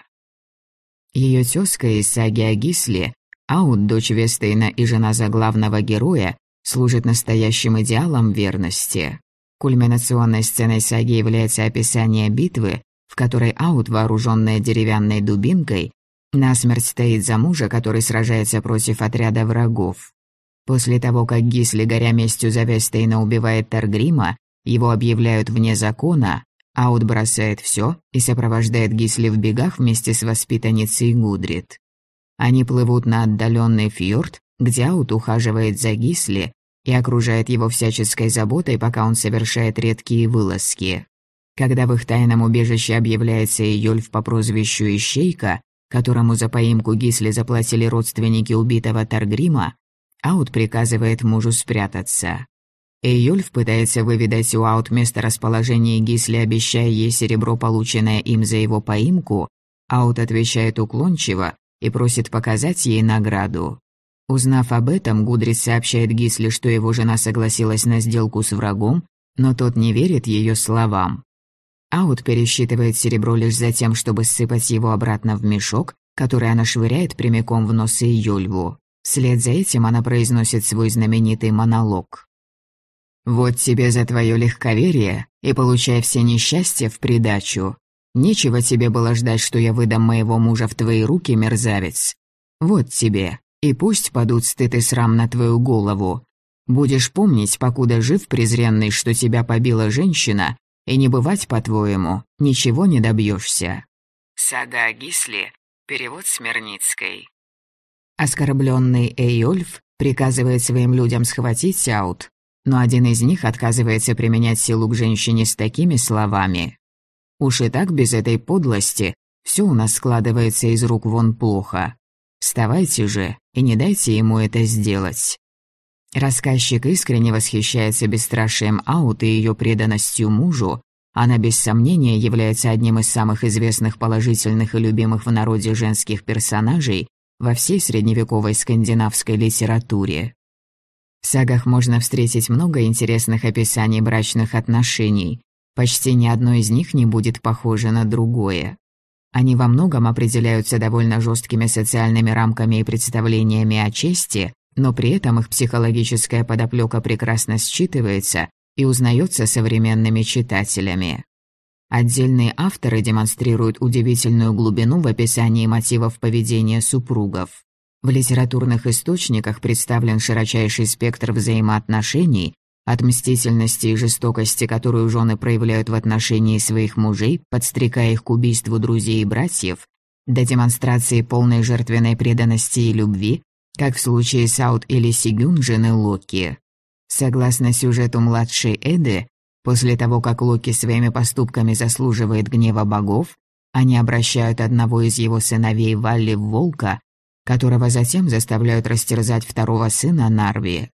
Ее тезка из саги о Гисле, Аут, дочь Вестейна и жена заглавного героя, служит настоящим идеалом верности. Кульминационной сценой саги является описание битвы, в которой Аут, вооруженная деревянной дубинкой, насмерть стоит за мужа, который сражается против отряда врагов. После того, как Гисли, горя местью за Вестейна, убивает Таргрима, его объявляют вне закона, Аут бросает все и сопровождает Гисли в бегах вместе с воспитанницей Гудрит. Они плывут на отдаленный фьорд, где Аут ухаживает за Гисли и окружает его всяческой заботой, пока он совершает редкие вылазки. Когда в их тайном убежище объявляется Йольф по прозвищу Ищейка, которому за поимку Гисли заплатили родственники убитого Таргрима, Аут приказывает мужу спрятаться. Эйюльф пытается выведать у Аут место расположения Гисли, обещая ей серебро, полученное им за его поимку. Аут отвечает уклончиво и просит показать ей награду. Узнав об этом, Гудрид сообщает Гисли, что его жена согласилась на сделку с врагом, но тот не верит ее словам. Аут пересчитывает серебро лишь за тем, чтобы сыпать его обратно в мешок, который она швыряет прямиком в нос ее льву. Вслед за этим она произносит свой знаменитый монолог. «Вот тебе за твое легковерие и получай все несчастья в придачу. Нечего тебе было ждать, что я выдам моего мужа в твои руки, мерзавец. Вот тебе, и пусть падут стыд и срам на твою голову. Будешь помнить, покуда жив презренный, что тебя побила женщина, и не бывать, по-твоему, ничего не добьешься. Сага о Гисле, перевод Смирницкой. Оскорбленный Эйольф приказывает своим людям схватить Аут, но один из них отказывается применять силу к женщине с такими словами. «Уж и так без этой подлости все у нас складывается из рук вон плохо. Вставайте же и не дайте ему это сделать». Рассказчик искренне восхищается бесстрашием Аут и ее преданностью мужу. Она без сомнения является одним из самых известных положительных и любимых в народе женских персонажей во всей средневековой скандинавской литературе. В сагах можно встретить много интересных описаний брачных отношений. Почти ни одно из них не будет похоже на другое. Они во многом определяются довольно жесткими социальными рамками и представлениями о чести, но при этом их психологическая подоплека прекрасно считывается и узнается современными читателями. Отдельные авторы демонстрируют удивительную глубину в описании мотивов поведения супругов. В литературных источниках представлен широчайший спектр взаимоотношений, от мстительности и жестокости, которую жены проявляют в отношении своих мужей, подстрекая их к убийству друзей и братьев, до демонстрации полной жертвенной преданности и любви, как в случае Саут или Сигюн жены Локи. Согласно сюжету младшей Эды, после того, как Локи своими поступками заслуживает гнева богов, они обращают одного из его сыновей Валли в волка, которого затем заставляют растерзать второго сына Нарви.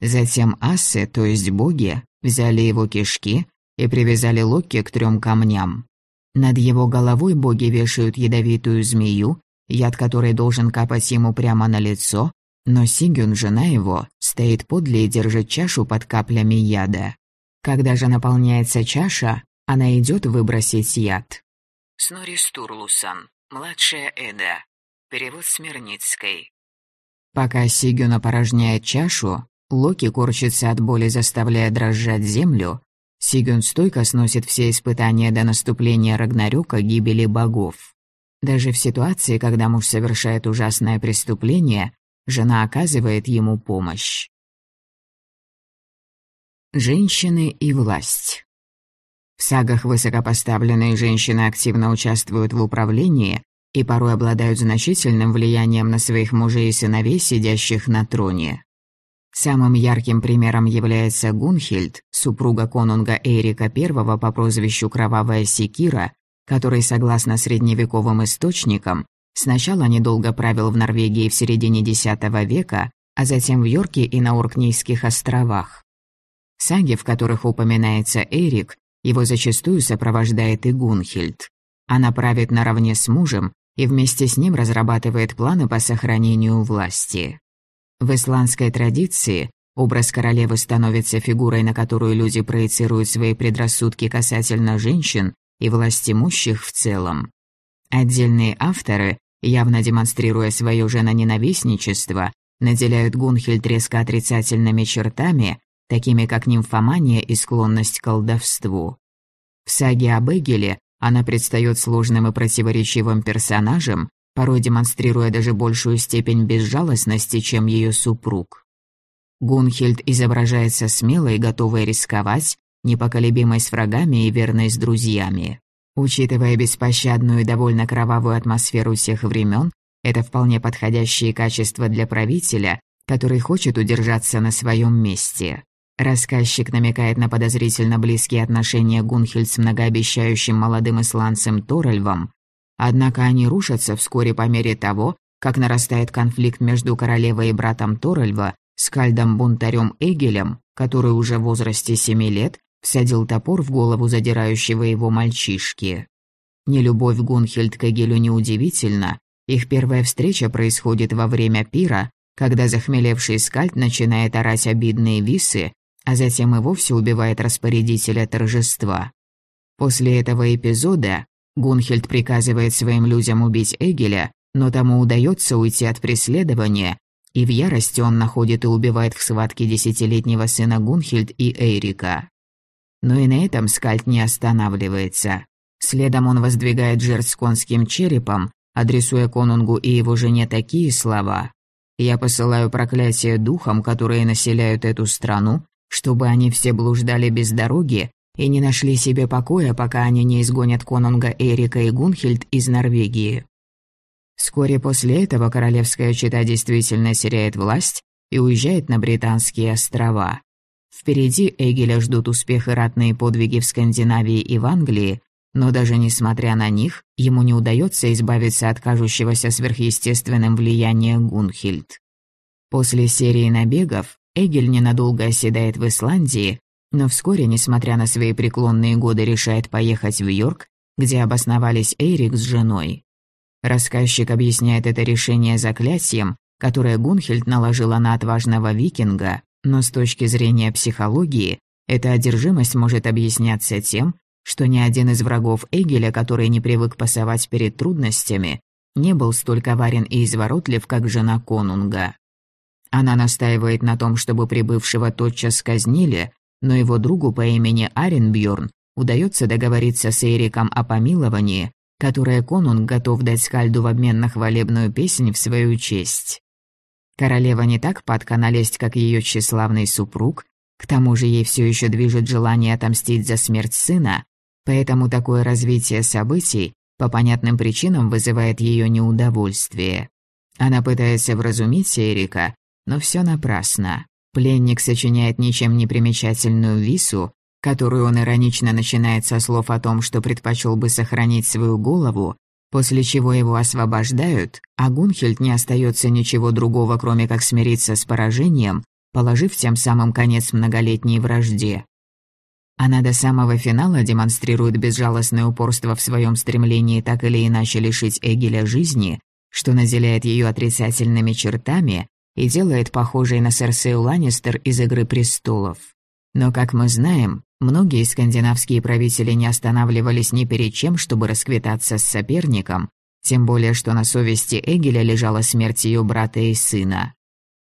Затем асы, то есть боги, взяли его кишки и привязали Локи к трем камням. Над его головой боги вешают ядовитую змею, яд которой должен капать ему прямо на лицо, но Сигюн, жена его, стоит подле и держит чашу под каплями яда. Когда же наполняется чаша, она идет выбросить яд. Снори Стурлусон, младшая Эда. Перевод Смирницкой. Пока Сигюн опорожняет чашу, Локи корчится от боли, заставляя дрожать землю. Сигюн стойко сносит все испытания до наступления Рагнарёка гибели богов. Даже в ситуации, когда муж совершает ужасное преступление, жена оказывает ему помощь. Женщины и власть В сагах высокопоставленные женщины активно участвуют в управлении и порой обладают значительным влиянием на своих мужей и сыновей, сидящих на троне. Самым ярким примером является Гунхильд, супруга конунга Эрика I по прозвищу Кровавая Секира, который, согласно средневековым источникам, сначала недолго правил в Норвегии в середине X века, а затем в Йорке и на Оркнейских островах. Саги, в которых упоминается Эрик, его зачастую сопровождает и Гунхильд. Она правит наравне с мужем и вместе с ним разрабатывает планы по сохранению власти. В исландской традиции образ королевы становится фигурой, на которую люди проецируют свои предрассудки касательно женщин и властимущих в целом. Отдельные авторы, явно демонстрируя свое женоненавистничество, наделяют Гунхельд резко отрицательными чертами, такими как нимфомания и склонность к колдовству. В саге об Эгеле она предстает сложным и противоречивым персонажем, порой демонстрируя даже большую степень безжалостности, чем ее супруг. Гунхельд изображается смелой, готовой рисковать, непоколебимой с врагами и верной с друзьями. Учитывая беспощадную и довольно кровавую атмосферу всех времен, это вполне подходящие качества для правителя, который хочет удержаться на своем месте. Рассказчик намекает на подозрительно близкие отношения Гунхельд с многообещающим молодым исландцем Торальвом, однако они рушатся вскоре по мере того, как нарастает конфликт между королевой и братом Торальва, скальдом-бунтарем Эгелем, который уже в возрасте семи лет всадил топор в голову задирающего его мальчишки. Нелюбовь Гунхельд к Эгелю неудивительна, их первая встреча происходит во время пира, когда захмелевший скальд начинает орать обидные висы, а затем и вовсе убивает распорядителя торжества. После этого эпизода Гунхельд приказывает своим людям убить Эгеля, но тому удается уйти от преследования, и в ярости он находит и убивает в схватке десятилетнего сына Гунхельд и Эйрика. Но и на этом Скальд не останавливается. Следом он воздвигает жертв с конским черепом, адресуя конунгу и его жене такие слова. «Я посылаю проклятие духам, которые населяют эту страну, чтобы они все блуждали без дороги и не нашли себе покоя, пока они не изгонят конунга Эрика и Гунхельд из Норвегии. Вскоре после этого королевская чета действительно теряет власть и уезжает на Британские острова. Впереди Эгеля ждут успех и ратные подвиги в Скандинавии и в Англии, но даже несмотря на них, ему не удается избавиться от кажущегося сверхъестественным влияния Гунхильд. После серии набегов Эгель ненадолго оседает в Исландии, но вскоре, несмотря на свои преклонные годы, решает поехать в Йорк, где обосновались Эйрик с женой. Рассказчик объясняет это решение заклятием, которое Гунхельд наложила на отважного викинга, но с точки зрения психологии, эта одержимость может объясняться тем, что ни один из врагов Эгеля, который не привык пасовать перед трудностями, не был столь коварен и изворотлив, как жена Конунга. Она настаивает на том, чтобы прибывшего тотчас казнили, но его другу по имени Аренбьорн удается договориться с Эриком о помиловании, которое конунг готов дать Скальду в обмен на хвалебную песнь в свою честь. Королева не так падка налезть, как ее тщеславный супруг, к тому же ей все еще движет желание отомстить за смерть сына, поэтому такое развитие событий по понятным причинам вызывает ее неудовольствие. Она пытается вразумить Эрика, но все напрасно. Пленник сочиняет ничем не примечательную вису, которую он иронично начинает со слов о том, что предпочел бы сохранить свою голову, после чего его освобождают, а Гунхельд не остается ничего другого, кроме как смириться с поражением, положив тем самым конец многолетней вражде. Она до самого финала демонстрирует безжалостное упорство в своем стремлении так или иначе лишить Эгеля жизни, что наделяет ее отрицательными чертами, и делает похожей на Серсею Ланнистер из «Игры престолов». Но, как мы знаем, многие скандинавские правители не останавливались ни перед чем, чтобы расквитаться с соперником, тем более что на совести Эгеля лежала смерть ее брата и сына.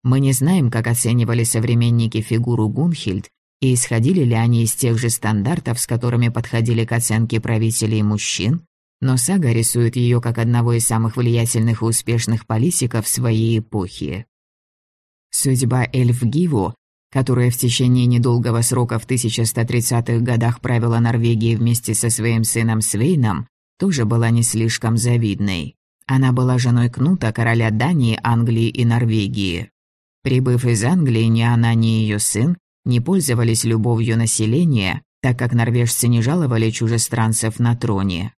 Мы не знаем, как оценивали современники фигуру Гунхильд, и исходили ли они из тех же стандартов, с которыми подходили к оценке правителей мужчин, но сага рисует ее как одного из самых влиятельных и успешных политиков своей эпохи. Судьба Эльфгиву, которая в течение недолгого срока в 1130-х годах правила Норвегией вместе со своим сыном Свейном, тоже была не слишком завидной. Она была женой Кнута, короля Дании, Англии и Норвегии. Прибыв из Англии, ни она, ни ее сын не пользовались любовью населения, так как норвежцы не жаловали чужестранцев на троне.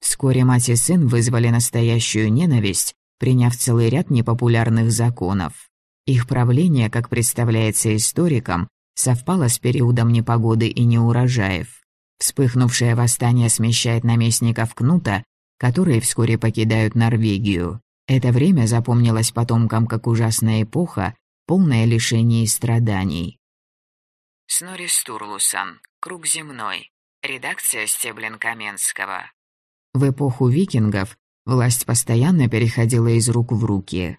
Вскоре мать и сын вызвали настоящую ненависть, приняв целый ряд непопулярных законов. Их правление, как представляется историкам, совпало с периодом непогоды и неурожаев. Вспыхнувшее восстание смещает наместников Кнута, которые вскоре покидают Норвегию. Это время запомнилось потомкам как ужасная эпоха, полная лишений и страданий. Снори Стурлусан. Круг земной. Редакция Стеблин Каменского. В эпоху викингов власть постоянно переходила из рук в руки.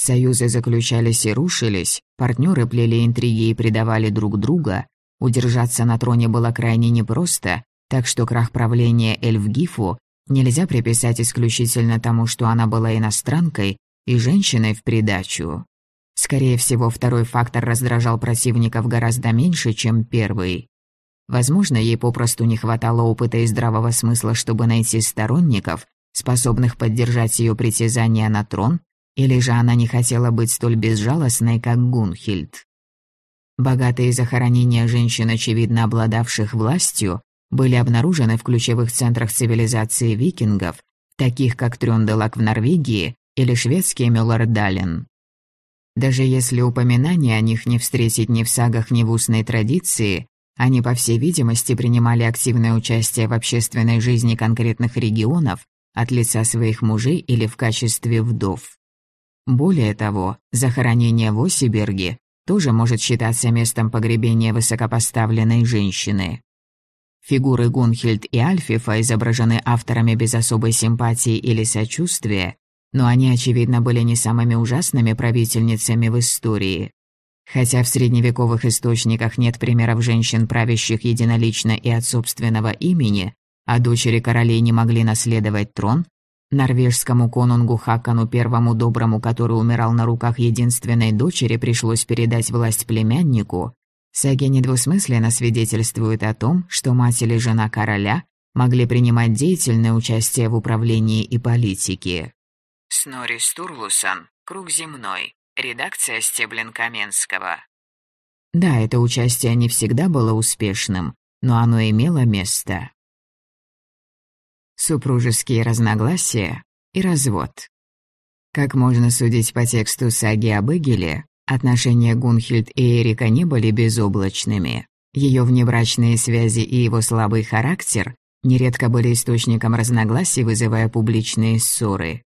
Союзы заключались и рушились, партнеры плели интриги и предавали друг друга. Удержаться на троне было крайне непросто, так что крах правления Эльфгифу нельзя приписать исключительно тому, что она была иностранкой и женщиной в придачу. Скорее всего, второй фактор раздражал противников гораздо меньше, чем первый. Возможно, ей попросту не хватало опыта и здравого смысла, чтобы найти сторонников, способных поддержать ее притязание на трон или же она не хотела быть столь безжалостной, как Гунхильд? Богатые захоронения женщин, очевидно обладавших властью, были обнаружены в ключевых центрах цивилизации викингов, таких как Трёнделак в Норвегии или шведский Мюллардален. Даже если упоминания о них не встретить ни в сагах, ни в устной традиции, они, по всей видимости, принимали активное участие в общественной жизни конкретных регионов от лица своих мужей или в качестве вдов. Более того, захоронения в Осиберге тоже может считаться местом погребения высокопоставленной женщины. Фигуры Гунхильд и Альфифа изображены авторами без особой симпатии или сочувствия, но они, очевидно, были не самыми ужасными правительницами в истории. Хотя в средневековых источниках нет примеров женщин, правящих единолично и от собственного имени, а дочери королей не могли наследовать трон, норвежскому конунгу Хакану Первому Доброму, который умирал на руках единственной дочери, пришлось передать власть племяннику, Саги недвусмысленно свидетельствует о том, что мать или жена короля могли принимать деятельное участие в управлении и политике. Снори Стурлусон, «Круг земной», редакция Стеблин-Каменского. Да, это участие не всегда было успешным, но оно имело место. Супружеские разногласия и развод. Как можно судить по тексту саги об Эгеле, Отношения Гунхильд и Эрика не были безоблачными. Ее внебрачные связи и его слабый характер нередко были источником разногласий, вызывая публичные ссоры.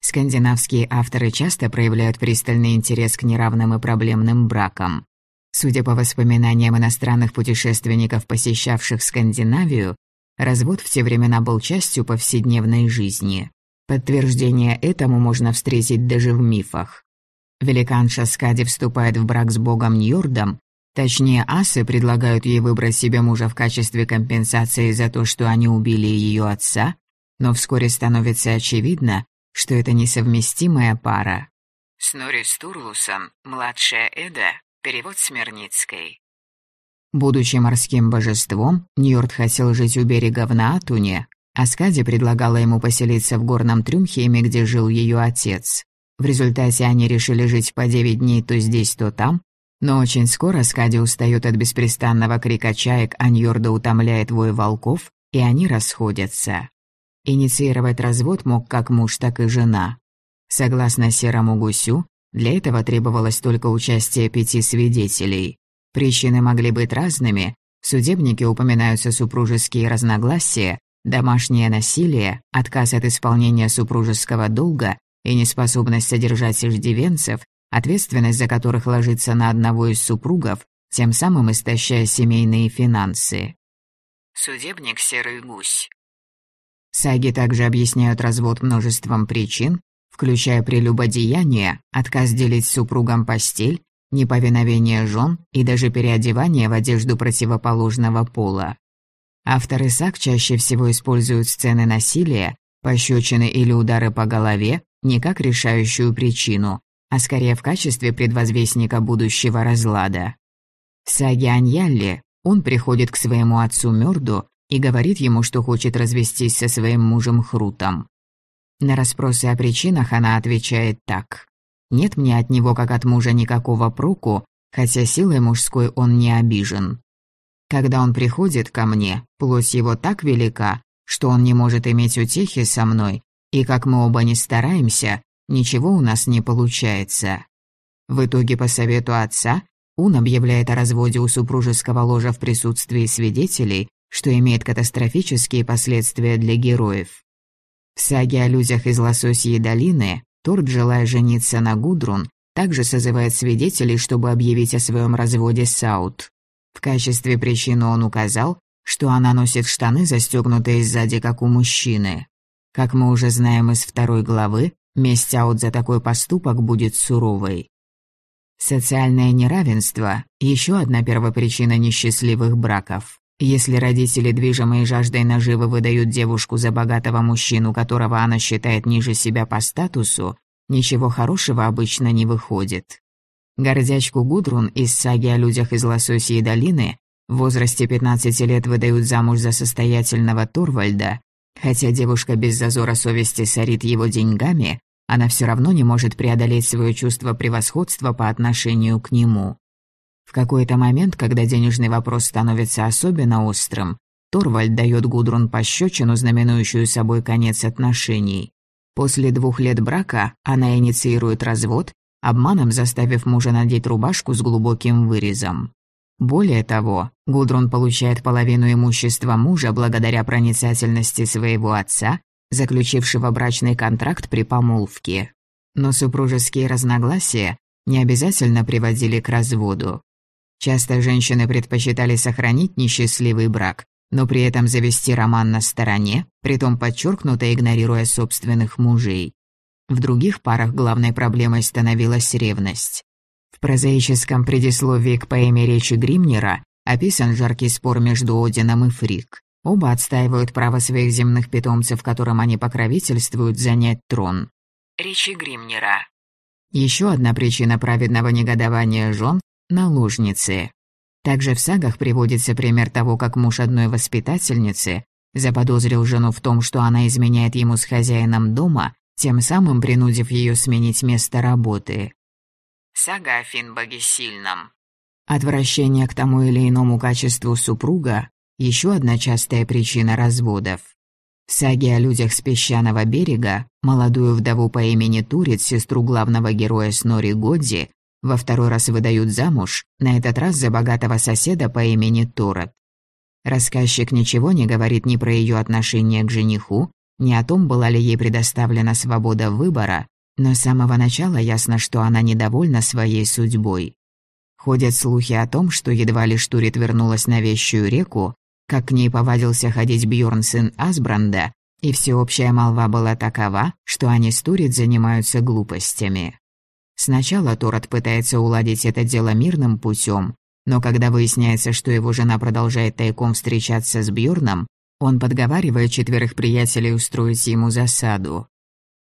Скандинавские авторы часто проявляют пристальный интерес к неравным и проблемным бракам. Судя по воспоминаниям иностранных путешественников, посещавших Скандинавию, развод в те времена был частью повседневной жизни. Подтверждение этому можно встретить даже в мифах. Великанша Скади вступает в брак с богом Ньордом, точнее асы предлагают ей выбрать себе мужа в качестве компенсации за то, что они убили ее отца, но вскоре становится очевидно, что это несовместимая пара. Снори Стурлусон, младшая Эда, перевод Смирницкой. Будучи морским божеством, Ньорд хотел жить у берега в Наатуне, а Скади предлагала ему поселиться в горном Трюмхейме, где жил ее отец. В результате они решили жить по девять дней то здесь, то там, но очень скоро Скади устает от беспрестанного крика чаек, а Ньорда утомляет вой волков, и они расходятся. Инициировать развод мог как муж, так и жена. Согласно Серому Гусю, для этого требовалось только участие пяти свидетелей. Причины могли быть разными, в судебнике упоминаются супружеские разногласия, домашнее насилие, отказ от исполнения супружеского долга и неспособность содержать иждивенцев, ответственность за которых ложится на одного из супругов, тем самым истощая семейные финансы. Судебник «Серый гусь». Саги также объясняют развод множеством причин, включая прелюбодеяние, отказ делить с супругом постель, неповиновение жен и даже переодевание в одежду противоположного пола. Авторы саг чаще всего используют сцены насилия, пощечины или удары по голове, не как решающую причину, а скорее в качестве предвозвестника будущего разлада. В саге Аньялле он приходит к своему отцу Мёрду и говорит ему, что хочет развестись со своим мужем Хрутом. На расспросы о причинах она отвечает так. «Нет мне от него, как от мужа, никакого проку, хотя силой мужской он не обижен. Когда он приходит ко мне, плоть его так велика, что он не может иметь утехи со мной, и как мы оба не стараемся, ничего у нас не получается. В итоге, по совету отца, он объявляет о разводе у супружеского ложа в присутствии свидетелей, что имеет катастрофические последствия для героев. В саге о людях из Лососьей долины Торт, желая жениться на Гудрун, также созывает свидетелей, чтобы объявить о своем разводе Саут. В качестве причины он указал, что она носит штаны, застегнутые сзади, как у мужчины. Как мы уже знаем из второй главы, месть Аут за такой поступок будет суровой. Социальное неравенство – еще одна первопричина несчастливых браков. Если родители, движимые жаждой наживы, выдают девушку за богатого мужчину, которого она считает ниже себя по статусу, ничего хорошего обычно не выходит. Гордячку Гудрун из саги о людях из Лососьей долины в возрасте 15 лет выдают замуж за состоятельного Торвальда, Хотя девушка без зазора совести сорит его деньгами, она все равно не может преодолеть свое чувство превосходства по отношению к нему. Какой-то момент, когда денежный вопрос становится особенно острым, Торвальд дает Гудрун пощечину, знаменующую собой конец отношений. После двух лет брака она инициирует развод, обманом заставив мужа надеть рубашку с глубоким вырезом. Более того, Гудрун получает половину имущества мужа благодаря проницательности своего отца, заключившего брачный контракт при помолвке. Но супружеские разногласия не обязательно приводили к разводу. Часто женщины предпочитали сохранить несчастливый брак, но при этом завести роман на стороне, притом подчеркнуто игнорируя собственных мужей. В других парах главной проблемой становилась ревность. В прозаическом предисловии к поэме «Речи Гримнера» описан жаркий спор между Одином и Фрик. Оба отстаивают право своих земных питомцев, которым они покровительствуют, занять трон. Речи Гримнера. Еще одна причина праведного негодования жен – наложницы. Также в сагах приводится пример того, как муж одной воспитательницы заподозрил жену в том, что она изменяет ему с хозяином дома, тем самым принудив ее сменить место работы. Сага о Финбаге сильном. Отвращение к тому или иному качеству супруга – еще одна частая причина разводов. В саге о людях с песчаного берега молодую вдову по имени Турит, сестру главного героя Снори Годзи, во второй раз выдают замуж, на этот раз за богатого соседа по имени Торет. Рассказчик ничего не говорит ни про ее отношение к жениху, ни о том, была ли ей предоставлена свобода выбора, но с самого начала ясно, что она недовольна своей судьбой. Ходят слухи о том, что едва лишь Турит вернулась на вещую реку, как к ней повадился ходить Бьорн сын Асбранда, и всеобщая молва была такова, что они с Турит занимаются глупостями. Сначала Торат пытается уладить это дело мирным путем, но когда выясняется, что его жена продолжает тайком встречаться с Бьорном, он подговаривает четверых приятелей устроить ему засаду.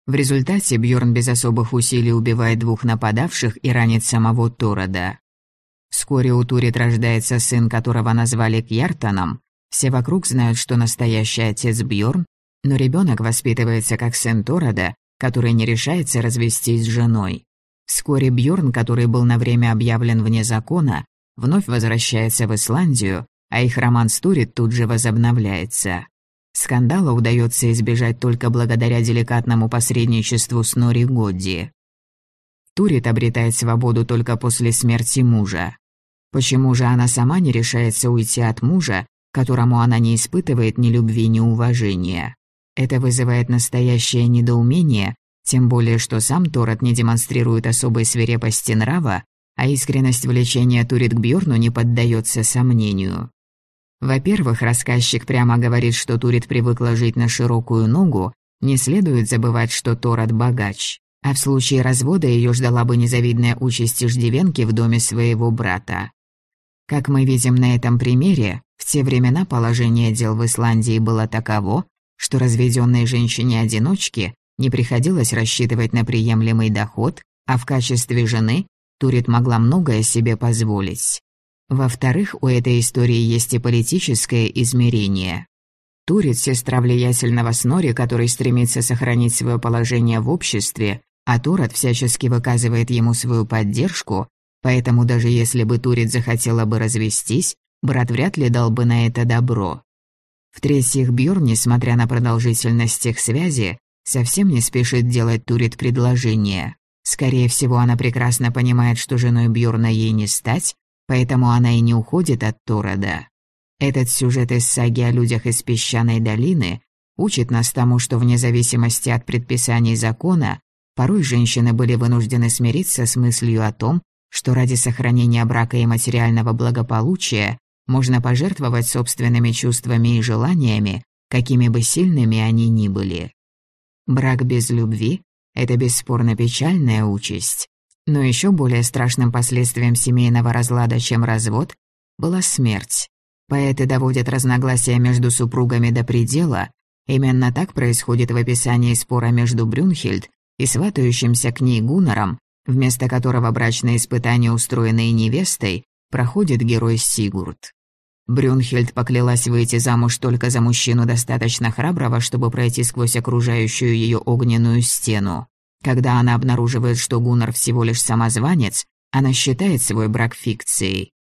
В результате Бьорн без особых усилий убивает двух нападавших и ранит самого Торода. Вскоре у Турит рождается сын, которого назвали Кьяртаном. Все вокруг знают, что настоящий отец Бьорн, но ребенок воспитывается как сын Торода, который не решается развестись с женой. Вскоре Бьорн, который был на время объявлен вне закона, вновь возвращается в Исландию, а их роман с Турит тут же возобновляется. Скандала удается избежать только благодаря деликатному посредничеству с Нори Годди. Турит обретает свободу только после смерти мужа. Почему же она сама не решается уйти от мужа, которому она не испытывает ни любви, ни уважения? Это вызывает настоящее недоумение, тем более, что сам Торот не демонстрирует особой свирепости нрава, а искренность влечения Турит к Бьорну не поддается сомнению. Во-первых, рассказчик прямо говорит, что Турит привыкла жить на широкую ногу, не следует забывать, что Торот богач, а в случае развода ее ждала бы незавидная участь иждивенки в доме своего брата. Как мы видим на этом примере, в те времена положение дел в Исландии было таково, что разведенной женщине-одиночке не приходилось рассчитывать на приемлемый доход, а в качестве жены Турит могла многое себе позволить. Во-вторых, у этой истории есть и политическое измерение. Турит – сестра влиятельного Снори, который стремится сохранить свое положение в обществе, а Турат всячески выказывает ему свою поддержку, поэтому даже если бы Турит захотела бы развестись, брат вряд ли дал бы на это добро. В-третьих, Бьорн, несмотря на продолжительность их связи, совсем не спешит делать Турит предложение. Скорее всего, она прекрасно понимает, что женой Бьорна ей не стать, поэтому она и не уходит от Торода. Этот сюжет из саги о людях из песчаной долины учит нас тому, что вне зависимости от предписаний закона, порой женщины были вынуждены смириться с мыслью о том, что ради сохранения брака и материального благополучия можно пожертвовать собственными чувствами и желаниями, какими бы сильными они ни были. Брак без любви – это бесспорно печальная участь. Но еще более страшным последствием семейного разлада, чем развод, была смерть. Поэты доводят разногласия между супругами до предела. Именно так происходит в описании спора между Брюнхельд и сватающимся к ней Гуннером, вместо которого брачные испытания, устроенные невестой, проходит герой Сигурд. Брюнхельд поклялась выйти замуж только за мужчину достаточно храброго, чтобы пройти сквозь окружающую ее огненную стену. Когда она обнаруживает, что Гуннар всего лишь самозванец, она считает свой брак фикцией.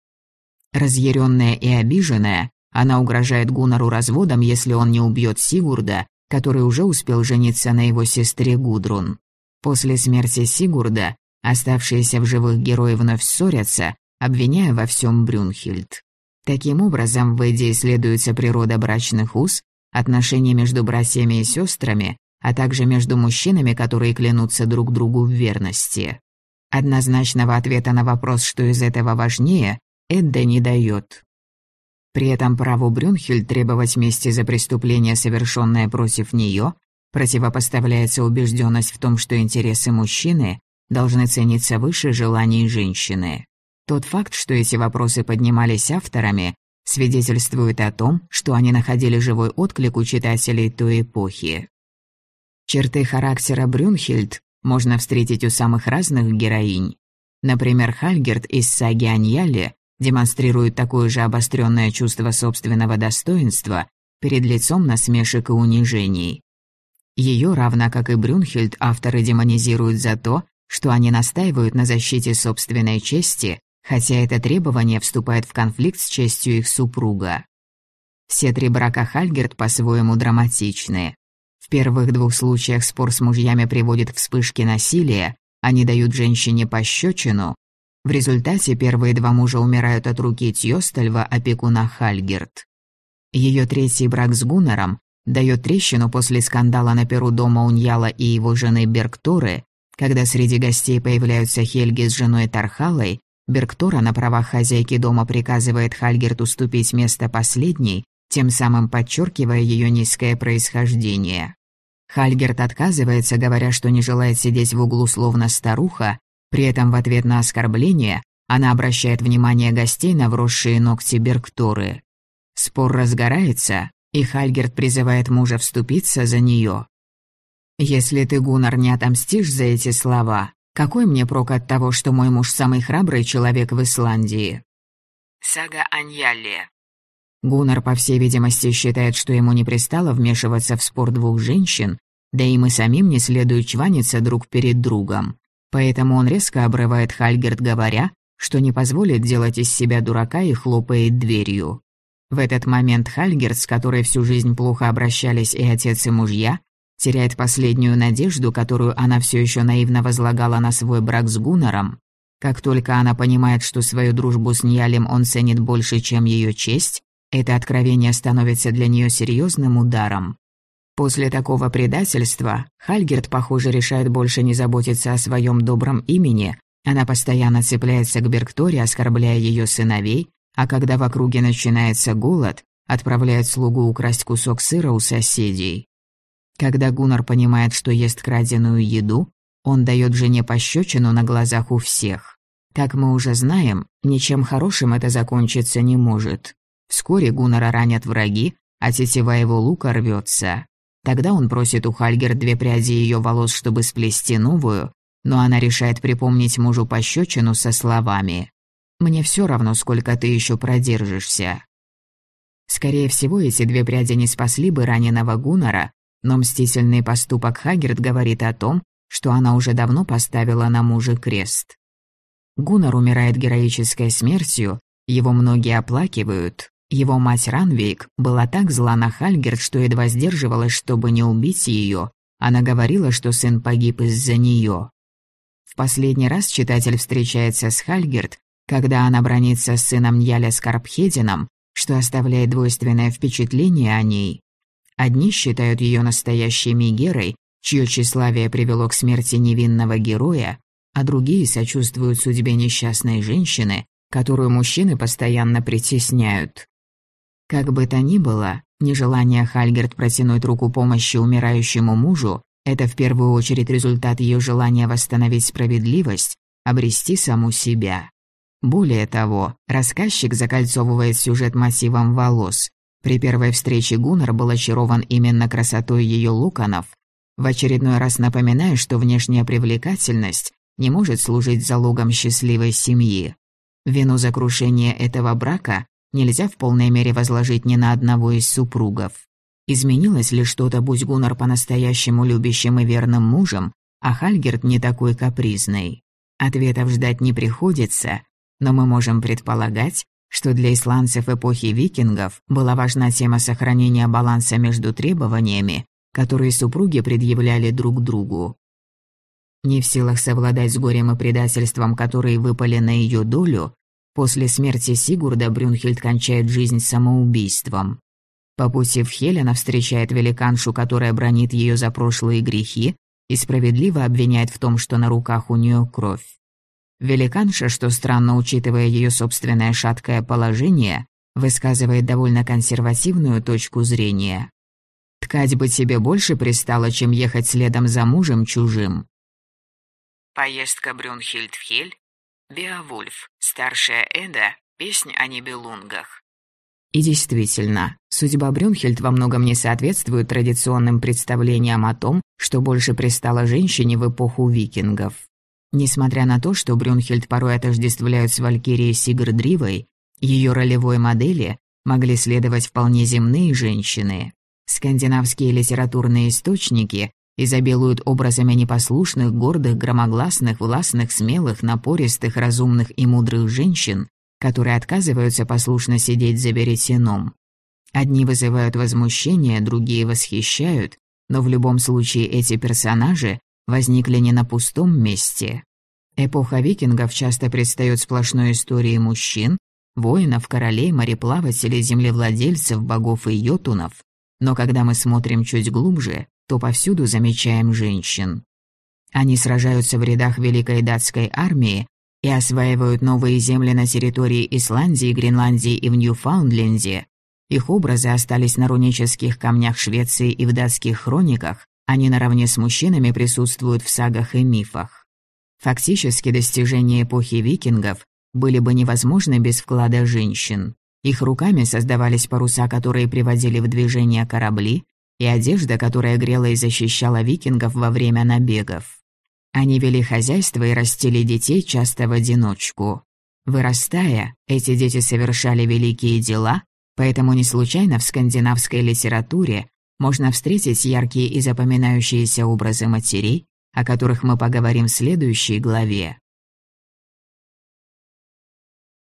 Разъяренная и обиженная, она угрожает Гуннару разводом, если он не убьет Сигурда, который уже успел жениться на его сестре Гудрун. После смерти Сигурда оставшиеся в живых герои вновь ссорятся, обвиняя во всем Брюнхильд. Таким образом, в Эдде исследуется природа брачных уз, отношения между братьями и сестрами, а также между мужчинами, которые клянутся друг другу в верности. Однозначного ответа на вопрос, что из этого важнее, Эдда не дает. При этом праву Брюнхель требовать мести за преступление, совершенное против нее, противопоставляется убежденность в том, что интересы мужчины должны цениться выше желаний женщины. Тот факт, что эти вопросы поднимались авторами, свидетельствует о том, что они находили живой отклик у читателей той эпохи. Черты характера Брюнхельд можно встретить у самых разных героинь. Например, Хальгерт из саги Аньяли демонстрирует такое же обостренное чувство собственного достоинства перед лицом насмешек и унижений. Ее, равно как и Брюнхельд, авторы демонизируют за то, что они настаивают на защите собственной чести, хотя это требование вступает в конфликт с честью их супруга. Все три брака Хальгерт по-своему драматичны. В первых двух случаях спор с мужьями приводит к вспышке насилия, они дают женщине пощечину. В результате первые два мужа умирают от руки Тьёстальва, опекуна Хальгерт. Ее третий брак с Гуннером дает трещину после скандала на перу дома Уньяла и его жены Бергторы, когда среди гостей появляются Хельги с женой Тархалой, Бергтора на правах хозяйки дома приказывает Хальгерт уступить место последней, тем самым подчеркивая ее низкое происхождение. Хальгерт отказывается, говоря, что не желает сидеть в углу словно старуха, при этом в ответ на оскорбление она обращает внимание гостей на вросшие ногти Бергторы. Спор разгорается, и Хальгерт призывает мужа вступиться за нее. «Если ты, Гуннар, не отомстишь за эти слова, какой мне прок от того, что мой муж самый храбрый человек в Исландии?» Сага Аньялли Гуннар, по всей видимости, считает, что ему не пристало вмешиваться в спор двух женщин, да и мы самим не следует чваниться друг перед другом. Поэтому он резко обрывает Хальгерт, говоря, что не позволит делать из себя дурака и хлопает дверью. В этот момент Хальгерт, с которой всю жизнь плохо обращались и отец, и мужья, теряет последнюю надежду, которую она все еще наивно возлагала на свой брак с Гуннаром. Как только она понимает, что свою дружбу с Ньялем он ценит больше, чем ее честь, это откровение становится для нее серьезным ударом. После такого предательства Хальгерт, похоже, решает больше не заботиться о своем добром имени. Она постоянно цепляется к Бергторе, оскорбляя ее сыновей, а когда в округе начинается голод, отправляет слугу украсть кусок сыра у соседей. Когда Гуннар понимает, что ест краденую еду, он дает жене пощечину на глазах у всех. Как мы уже знаем, ничем хорошим это закончиться не может. Вскоре Гуннара ранят враги, а тетива его лука рвется. Тогда он просит у Хальгер две пряди ее волос, чтобы сплести новую, но она решает припомнить мужу пощечину со словами «Мне все равно, сколько ты еще продержишься». Скорее всего, эти две пряди не спасли бы раненого Гуннара, но мстительный поступок Хагерт говорит о том, что она уже давно поставила на мужа крест. Гуннар умирает героической смертью, его многие оплакивают, его мать Ранвейк была так зла на Хальгерт, что едва сдерживалась, чтобы не убить ее. Она говорила, что сын погиб из-за нее. В последний раз читатель встречается с Хальгерт, когда она бронится с сыном Яля Скарпхедином, что оставляет двойственное впечатление о ней. Одни считают ее настоящей Мегерой, чье тщеславие привело к смерти невинного героя, а другие сочувствуют судьбе несчастной женщины, которую мужчины постоянно притесняют. Как бы то ни было, нежелание Хальгерт протянуть руку помощи умирающему мужу – это в первую очередь результат ее желания восстановить справедливость, обрести саму себя. Более того, рассказчик закольцовывает сюжет массивом волос. При первой встрече Гуннер был очарован именно красотой ее луканов, в очередной раз напоминая, что внешняя привлекательность не может служить залогом счастливой семьи. Вину за крушение этого брака нельзя в полной мере возложить ни на одного из супругов. Изменилось ли что-то, будь Гуннар по-настоящему любящим и верным мужем, а Хальгерт не такой капризный? Ответов ждать не приходится, но мы можем предполагать, что для исландцев эпохи викингов была важна тема сохранения баланса между требованиями, которые супруги предъявляли друг другу. Не в силах совладать с горем и предательством, которые выпали на ее долю, После смерти Сигурда Брюнхельд кончает жизнь самоубийством. По пути в Хель она встречает великаншу, которая бронит ее за прошлые грехи и справедливо обвиняет в том, что на руках у нее кровь. Великанша, что странно, учитывая ее собственное шаткое положение, высказывает довольно консервативную точку зрения. Ткать бы тебе больше пристало, чем ехать следом за мужем чужим. Поездка Брюнхильд в Хель, Беовульф, старшая Эда, песнь о небелунгах. И действительно, судьба Брюнхельд во многом не соответствует традиционным представлениям о том, что больше пристало женщине в эпоху викингов. Несмотря на то, что Брюнхельд порой отождествляют с Валькирией Сигрдривой, ее ролевой модели могли следовать вполне земные женщины. Скандинавские литературные источники изобилуют образами непослушных, гордых, громогласных, властных, смелых, напористых, разумных и мудрых женщин, которые отказываются послушно сидеть за веретеном. Одни вызывают возмущение, другие восхищают, но в любом случае эти персонажи возникли не на пустом месте. Эпоха викингов часто предстает сплошной историей мужчин, воинов, королей, мореплавателей, землевладельцев, богов и йотунов. Но когда мы смотрим чуть глубже, то повсюду замечаем женщин. Они сражаются в рядах Великой датской армии и осваивают новые земли на территории Исландии, Гренландии и в Ньюфаундленде. Их образы остались на рунических камнях Швеции и в датских хрониках, они наравне с мужчинами присутствуют в сагах и мифах. Фактически достижения эпохи викингов были бы невозможны без вклада женщин. Их руками создавались паруса, которые приводили в движение корабли, и одежда, которая грела и защищала викингов во время набегов. Они вели хозяйство и растили детей часто в одиночку. Вырастая, эти дети совершали великие дела, поэтому не случайно в скандинавской литературе можно встретить яркие и запоминающиеся образы матерей, о которых мы поговорим в следующей главе.